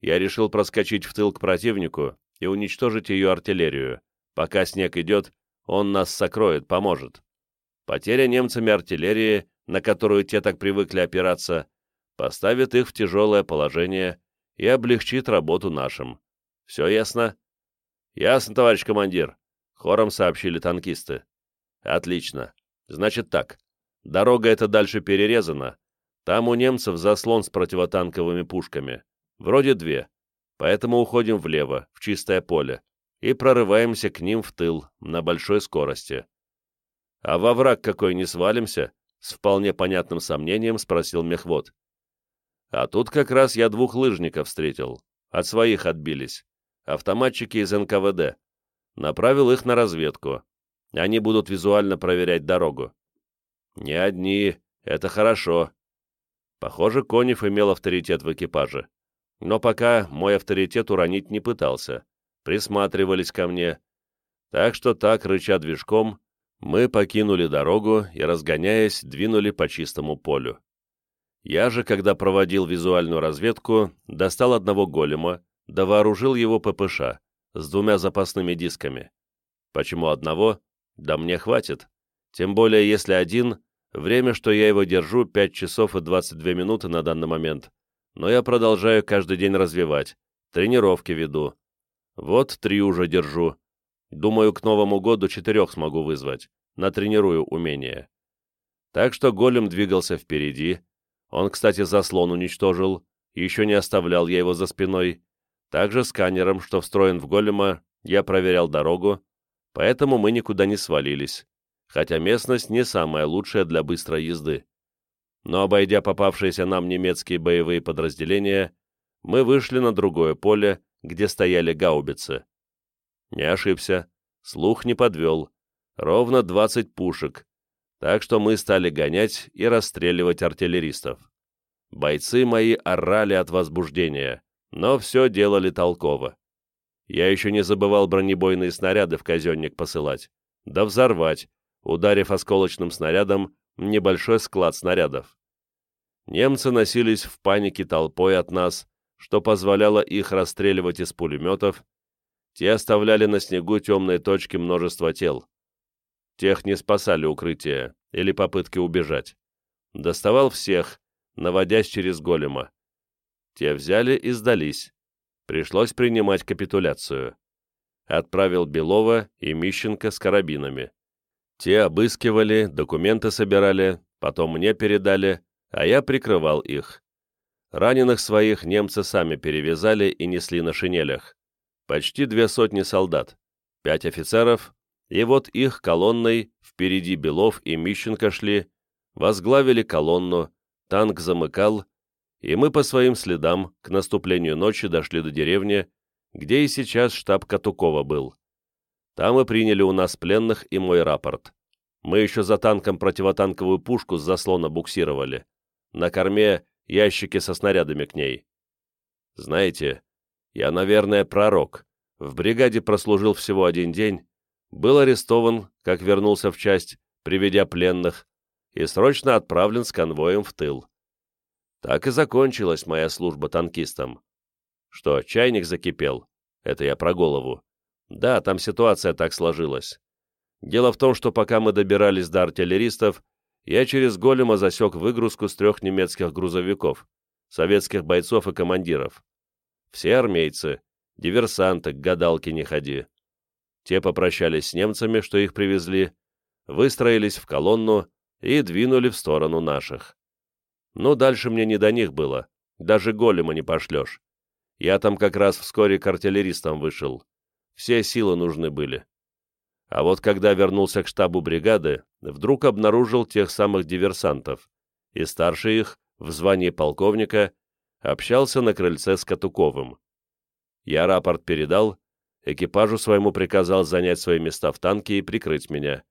Я решил проскочить в тыл к противнику и уничтожить ее артиллерию. Пока снег идет, он нас сокроет, поможет. Потеря немцами артиллерии, на которую те так привыкли опираться, поставит их в тяжелое положение и облегчит работу нашим. Все ясно? Ясно, товарищ командир, хором сообщили танкисты. Отлично. Значит так. Дорога эта дальше перерезана, там у немцев заслон с противотанковыми пушками. Вроде две. Поэтому уходим влево, в чистое поле, и прорываемся к ним в тыл, на большой скорости. «А во враг какой не свалимся?» — с вполне понятным сомнением спросил мехвод. А тут как раз я двух лыжников встретил. От своих отбились. Автоматчики из НКВД. Направил их на разведку. Они будут визуально проверять дорогу. Не одни, это хорошо. Похоже, Конев имел авторитет в экипаже. Но пока мой авторитет уронить не пытался. Присматривались ко мне. Так что так, рыча движком, мы покинули дорогу и, разгоняясь, двинули по чистому полю. Я же, когда проводил визуальную разведку, достал одного голема, да вооружил его ППШ с двумя запасными дисками. Почему одного? Да мне хватит. Тем более, если один, Время, что я его держу, 5 часов и 22 минуты на данный момент. Но я продолжаю каждый день развивать. Тренировки веду. Вот три уже держу. Думаю, к Новому году четырех смогу вызвать. Натренирую умения. Так что голем двигался впереди. Он, кстати, заслон уничтожил. Еще не оставлял я его за спиной. Также сканером, что встроен в голема, я проверял дорогу, поэтому мы никуда не свалились хотя местность не самая лучшая для быстрой езды. Но обойдя попавшиеся нам немецкие боевые подразделения, мы вышли на другое поле, где стояли гаубицы. Не ошибся, слух не подвел, ровно 20 пушек, так что мы стали гонять и расстреливать артиллеристов. Бойцы мои орали от возбуждения, но все делали толково. Я еще не забывал бронебойные снаряды в казенник посылать, да взорвать, ударив осколочным снарядом небольшой склад снарядов. Немцы носились в панике толпой от нас, что позволяло их расстреливать из пулеметов, те оставляли на снегу темные точки множества тел. Тех не спасали укрытия или попытки убежать. Доставал всех, наводясь через голема. Те взяли и сдались. Пришлось принимать капитуляцию. Отправил Белова и Мищенко с карабинами. Те обыскивали, документы собирали, потом мне передали, а я прикрывал их. Раненых своих немцы сами перевязали и несли на шинелях. Почти две сотни солдат, пять офицеров, и вот их колонной впереди Белов и Мищенко шли, возглавили колонну, танк замыкал, и мы по своим следам к наступлению ночи дошли до деревни, где и сейчас штаб Катукова был. Там и приняли у нас пленных и мой рапорт. Мы еще за танком противотанковую пушку с заслона буксировали. На корме ящики со снарядами к ней. Знаете, я, наверное, пророк. В бригаде прослужил всего один день, был арестован, как вернулся в часть, приведя пленных, и срочно отправлен с конвоем в тыл. Так и закончилась моя служба танкистом. Что, чайник закипел? Это я про голову. Да, там ситуация так сложилась. Дело в том, что пока мы добирались до артиллеристов, я через голема засек выгрузку с трех немецких грузовиков, советских бойцов и командиров. Все армейцы, диверсанты, к гадалке не ходи. Те попрощались с немцами, что их привезли, выстроились в колонну и двинули в сторону наших. Ну, дальше мне не до них было, даже голема не пошлешь. Я там как раз вскоре к артиллеристам вышел. Все силы нужны были. А вот когда вернулся к штабу бригады, вдруг обнаружил тех самых диверсантов, и старший их, в звании полковника, общался на крыльце с Катуковым. Я рапорт передал, экипажу своему приказал занять свои места в танке и прикрыть меня.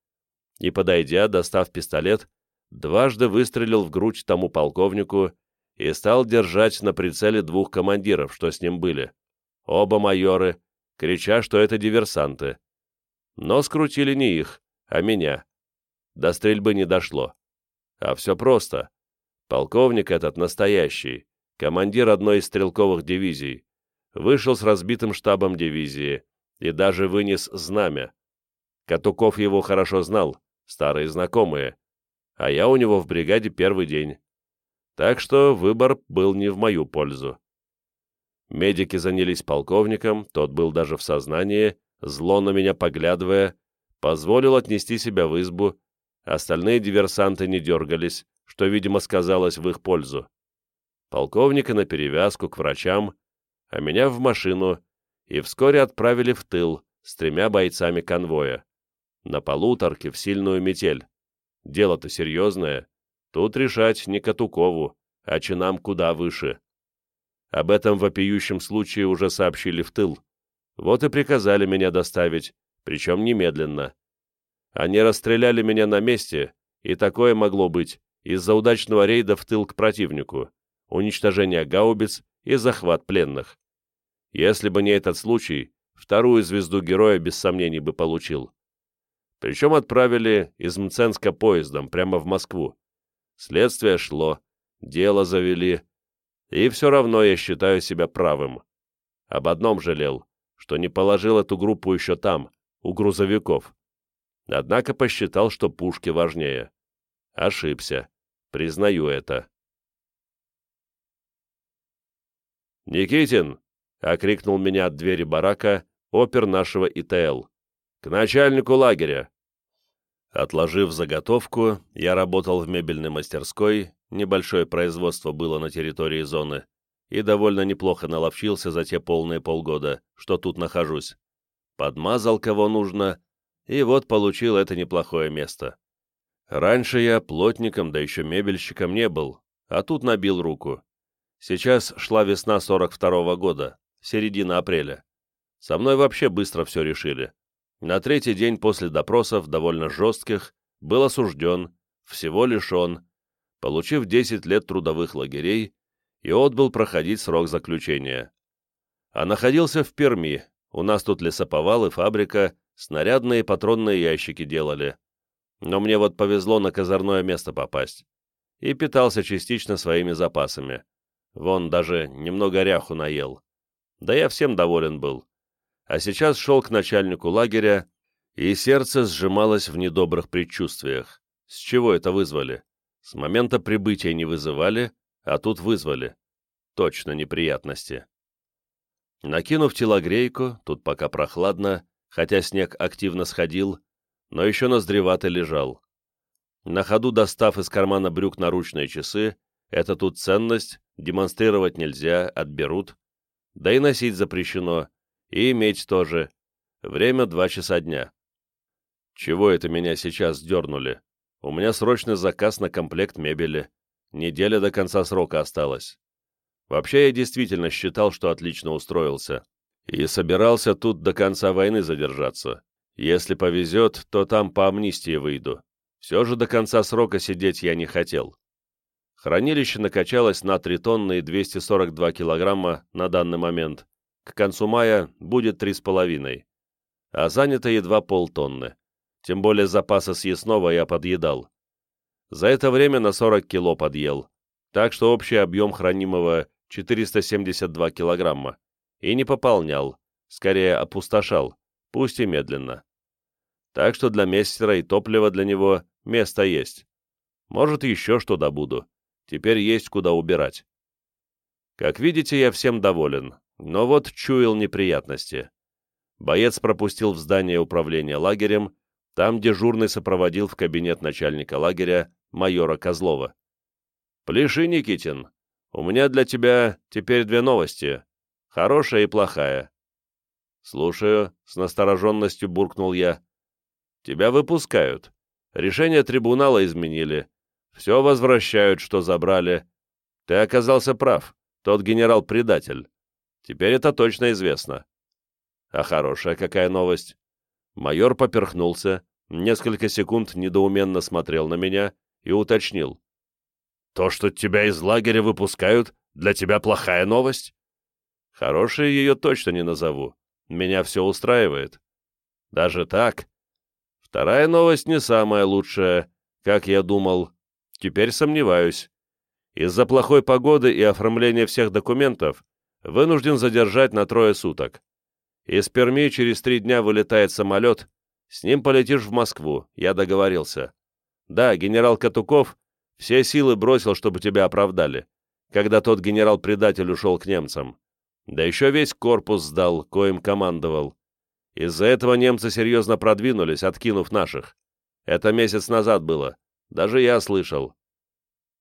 И, подойдя, достав пистолет, дважды выстрелил в грудь тому полковнику и стал держать на прицеле двух командиров, что с ним были. Оба майоры, крича, что это диверсанты. Но скрутили не их, а меня. До стрельбы не дошло. А все просто. Полковник этот настоящий, командир одной из стрелковых дивизий, вышел с разбитым штабом дивизии и даже вынес знамя. Катуков его хорошо знал, старые знакомые, а я у него в бригаде первый день. Так что выбор был не в мою пользу. Медики занялись полковником, тот был даже в сознании, зло на меня поглядывая, позволил отнести себя в избу, остальные диверсанты не дергались, что, видимо, сказалось в их пользу. Полковника на перевязку к врачам, а меня в машину, и вскоре отправили в тыл с тремя бойцами конвоя. На полуторке в сильную метель. Дело-то серьезное. Тут решать не Катукову, а чинам куда выше. Об этом вопиющем случае уже сообщили в тыл. Вот и приказали меня доставить, причем немедленно. Они расстреляли меня на месте, и такое могло быть из-за удачного рейда в тыл к противнику, уничтожения гаубиц и захват пленных. Если бы не этот случай, вторую звезду героя без сомнений бы получил. Причем отправили из Мценска поездом прямо в Москву. Следствие шло, дело завели, и все равно я считаю себя правым. Об одном жалел что не положил эту группу еще там, у грузовиков. Однако посчитал, что пушки важнее. Ошибся. Признаю это. «Никитин!» — окрикнул меня от двери барака опер нашего ИТЛ. «К начальнику лагеря!» Отложив заготовку, я работал в мебельной мастерской, небольшое производство было на территории зоны, и довольно неплохо наловчился за те полные полгода, что тут нахожусь. Подмазал кого нужно, и вот получил это неплохое место. Раньше я плотником, да еще мебельщиком не был, а тут набил руку. Сейчас шла весна 42-го года, середина апреля. Со мной вообще быстро все решили. На третий день после допросов, довольно жестких, был осужден, всего лишен, получив 10 лет трудовых лагерей и отбыл проходить срок заключения. а находился в Перми. У нас тут лесоповал и фабрика, снарядные патронные ящики делали. Но мне вот повезло на козырное место попасть. И питался частично своими запасами. Вон даже немного ряху наел. Да я всем доволен был. А сейчас шел к начальнику лагеря, и сердце сжималось в недобрых предчувствиях. С чего это вызвали? С момента прибытия не вызывали, а тут вызвали. Точно неприятности. Накинув телогрейку, тут пока прохладно, хотя снег активно сходил, но еще ноздревато лежал. На ходу достав из кармана брюк наручные часы, это тут ценность, демонстрировать нельзя, отберут, да и носить запрещено, и иметь тоже. Время два часа дня. Чего это меня сейчас дернули? У меня срочный заказ на комплект мебели. Неделя до конца срока осталась. Вообще, я действительно считал, что отлично устроился. И собирался тут до конца войны задержаться. Если повезет, то там по амнистии выйду. Все же до конца срока сидеть я не хотел. Хранилище накачалось на 3 тонны и 242 килограмма на данный момент. К концу мая будет 3,5. А занято едва полтонны. Тем более запасы съестного я подъедал. За это время на 40 кило подъел. Так что общий объем хранимого 472 килограмма. И не пополнял, скорее опустошал, пусть и медленно. Так что для мессера и топлива для него место есть. Может, еще что добуду. Теперь есть куда убирать. Как видите, я всем доволен, но вот чуял неприятности. Боец пропустил в здание управления лагерем, там дежурный сопроводил в кабинет начальника лагеря майора Козлова. «Пляши, Никитин, у меня для тебя теперь две новости, хорошая и плохая». «Слушаю», — с настороженностью буркнул я. «Тебя выпускают. Решение трибунала изменили. Все возвращают, что забрали. Ты оказался прав, тот генерал предатель. Теперь это точно известно. А хорошая какая новость? Майор поперхнулся, несколько секунд недоуменно смотрел на меня и уточнил. То, что тебя из лагеря выпускают, для тебя плохая новость? Хорошей ее точно не назову. Меня все устраивает. Даже так? Вторая новость не самая лучшая, как я думал. Теперь сомневаюсь. Из-за плохой погоды и оформления всех документов вынужден задержать на трое суток. Из Перми через три дня вылетает самолет, с ним полетишь в Москву, я договорился. Да, генерал Катуков все силы бросил, чтобы тебя оправдали, когда тот генерал-предатель ушел к немцам. Да еще весь корпус сдал, коим командовал. Из-за этого немцы серьезно продвинулись, откинув наших. Это месяц назад было. Даже я слышал.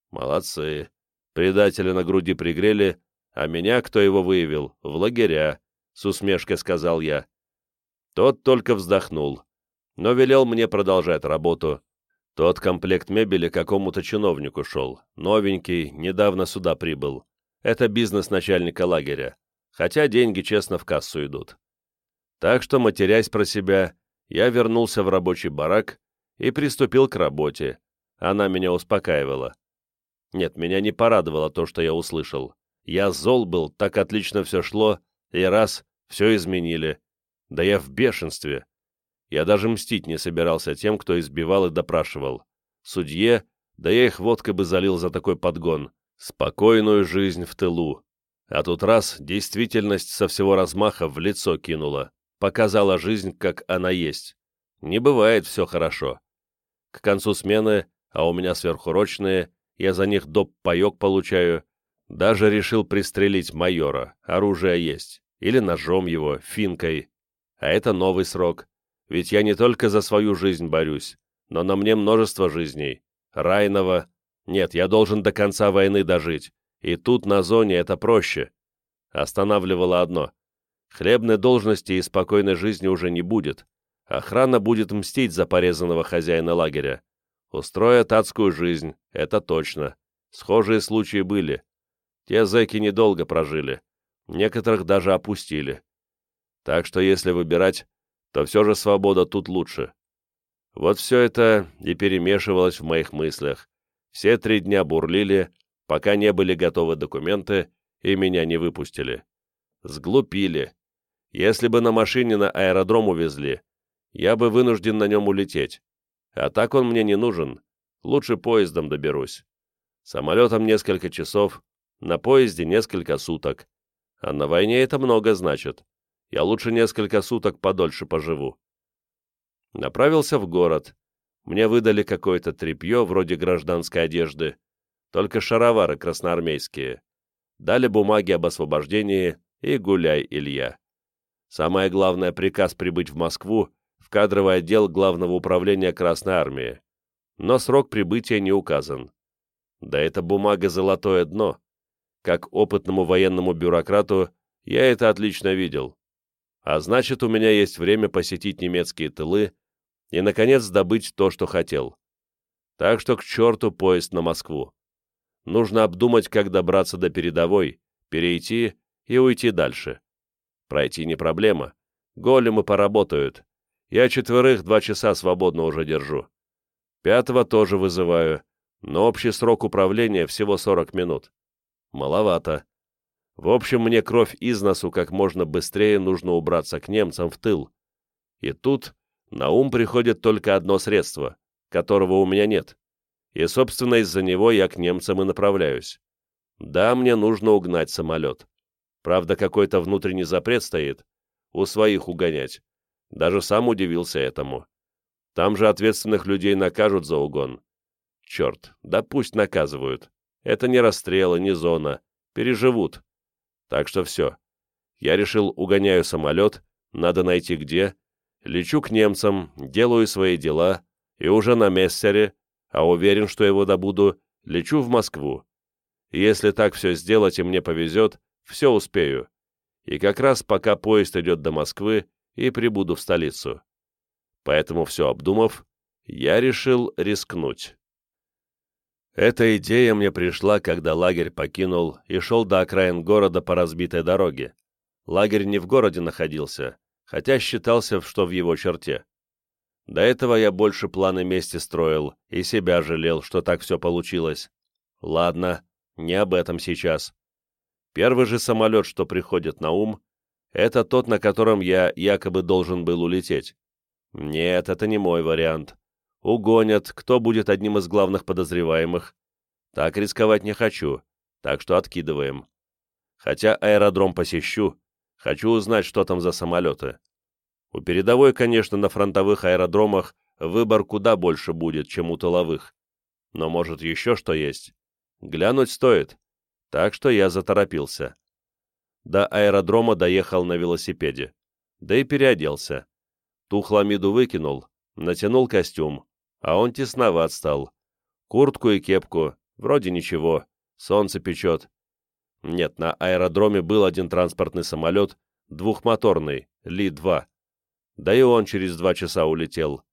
Молодцы. Предателя на груди пригрели, а меня, кто его выявил, в лагеря, с усмешкой сказал я. Тот только вздохнул, но велел мне продолжать работу. Тот комплект мебели какому-то чиновнику шел, новенький, недавно сюда прибыл. Это бизнес начальника лагеря, хотя деньги честно в кассу идут. Так что, матерясь про себя, я вернулся в рабочий барак и приступил к работе, она меня успокаивала. Нет, меня не порадовало то, что я услышал. Я зол был, так отлично все шло, и раз, все изменили. Да я в бешенстве. Я даже мстить не собирался тем, кто избивал и допрашивал. Судье, да я их водкой бы залил за такой подгон. Спокойную жизнь в тылу. А тут раз действительность со всего размаха в лицо кинула. Показала жизнь, как она есть. Не бывает все хорошо. К концу смены а у меня сверхурочные, я за них доп. паек получаю. Даже решил пристрелить майора, оружие есть, или ножом его, финкой. А это новый срок, ведь я не только за свою жизнь борюсь, но на мне множество жизней. Райного. Нет, я должен до конца войны дожить, и тут на зоне это проще. Останавливало одно. Хлебной должности и спокойной жизни уже не будет. Охрана будет мстить за порезанного хозяина лагеря. Устроят адскую жизнь, это точно. Схожие случаи были. Те зэки недолго прожили. Некоторых даже опустили. Так что если выбирать, то все же свобода тут лучше. Вот все это и перемешивалось в моих мыслях. Все три дня бурлили, пока не были готовы документы, и меня не выпустили. Сглупили. Если бы на машине на аэродром увезли, я бы вынужден на нем улететь. А так он мне не нужен. Лучше поездом доберусь. Самолетом несколько часов, на поезде несколько суток. А на войне это много значит. Я лучше несколько суток подольше поживу. Направился в город. Мне выдали какое-то тряпье вроде гражданской одежды, только шаровары красноармейские. Дали бумаги об освобождении и гуляй, Илья. Самое главное — приказ прибыть в Москву в кадровый отдел Главного управления Красной Армии. Но срок прибытия не указан. Да это бумага «Золотое дно». Как опытному военному бюрократу я это отлично видел. А значит, у меня есть время посетить немецкие тылы и, наконец, добыть то, что хотел. Так что к черту поезд на Москву. Нужно обдумать, как добраться до передовой, перейти и уйти дальше. Пройти не проблема. Големы поработают. Я четверых два часа свободно уже держу. Пятого тоже вызываю, но общий срок управления всего 40 минут. Маловато. В общем, мне кровь из носу как можно быстрее нужно убраться к немцам в тыл. И тут на ум приходит только одно средство, которого у меня нет. И, собственно, из-за него я к немцам и направляюсь. Да, мне нужно угнать самолет. Правда, какой-то внутренний запрет стоит. У своих угонять. Даже сам удивился этому. Там же ответственных людей накажут за угон. Черт, да пусть наказывают. Это не расстрелы, не зона. Переживут. Так что все. Я решил, угоняю самолет, надо найти где. Лечу к немцам, делаю свои дела, и уже на Мессере, а уверен, что его добуду, лечу в Москву. Если так все сделать и мне повезет, все успею. И как раз пока поезд идет до Москвы, и прибуду в столицу. Поэтому все обдумав, я решил рискнуть. Эта идея мне пришла, когда лагерь покинул и шел до окраин города по разбитой дороге. Лагерь не в городе находился, хотя считался, что в его черте. До этого я больше планы мести строил и себя жалел, что так все получилось. Ладно, не об этом сейчас. Первый же самолет, что приходит на ум, это тот, на котором я якобы должен был улететь. Нет, это не мой вариант. Угонят, кто будет одним из главных подозреваемых. Так рисковать не хочу, так что откидываем. Хотя аэродром посещу, хочу узнать, что там за самолеты. У передовой, конечно, на фронтовых аэродромах выбор куда больше будет, чем у тыловых. Но может еще что есть. Глянуть стоит. Так что я заторопился. До аэродрома доехал на велосипеде. Да и переоделся. Ту хламиду выкинул, натянул костюм, а он тесноват стал. Куртку и кепку, вроде ничего, солнце печет. Нет, на аэродроме был один транспортный самолет, двухмоторный, Ли-2. Да и он через два часа улетел.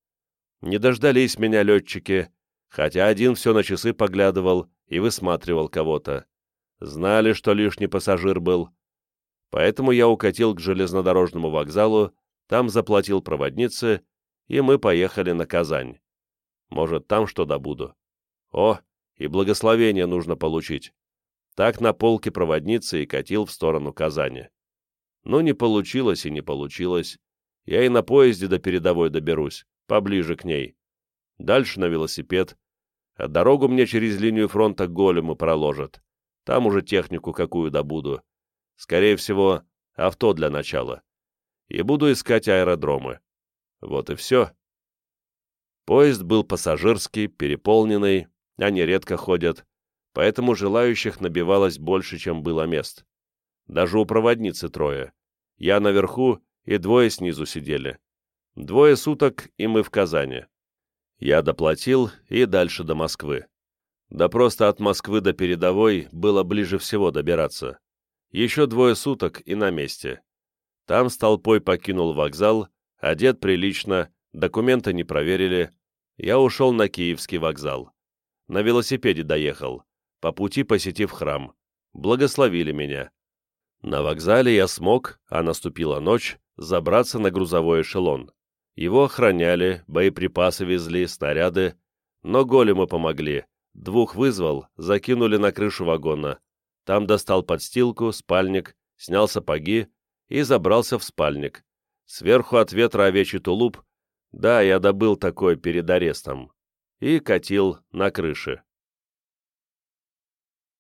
Не дождались меня летчики, хотя один все на часы поглядывал и высматривал кого-то. Знали, что лишний пассажир был. Поэтому я укатил к железнодорожному вокзалу, там заплатил проводнице, и мы поехали на Казань. Может, там что добуду. О, и благословение нужно получить. Так на полке проводницы и катил в сторону Казани. Но не получилось и не получилось. Я и на поезде до передовой доберусь, поближе к ней. Дальше на велосипед. А дорогу мне через линию фронта голему проложат. Там уже технику какую добуду. Скорее всего, авто для начала. И буду искать аэродромы. Вот и все. Поезд был пассажирский, переполненный, они редко ходят, поэтому желающих набивалось больше, чем было мест. Даже у проводницы трое. Я наверху, и двое снизу сидели. Двое суток, и мы в Казани. Я доплатил, и дальше до Москвы. Да просто от Москвы до передовой было ближе всего добираться. Еще двое суток и на месте. Там с толпой покинул вокзал, одет прилично, документы не проверили. Я ушел на Киевский вокзал. На велосипеде доехал, по пути посетив храм. Благословили меня. На вокзале я смог, а наступила ночь, забраться на грузовой эшелон. Его охраняли, боеприпасы везли, снаряды, но големы помогли. Двух вызвал, закинули на крышу вагона. Там достал подстилку, спальник снял сапоги и забрался в спальник. Сверху от ветра овечий тулуп, да, я добыл такой перед арестом, и катил на крыше.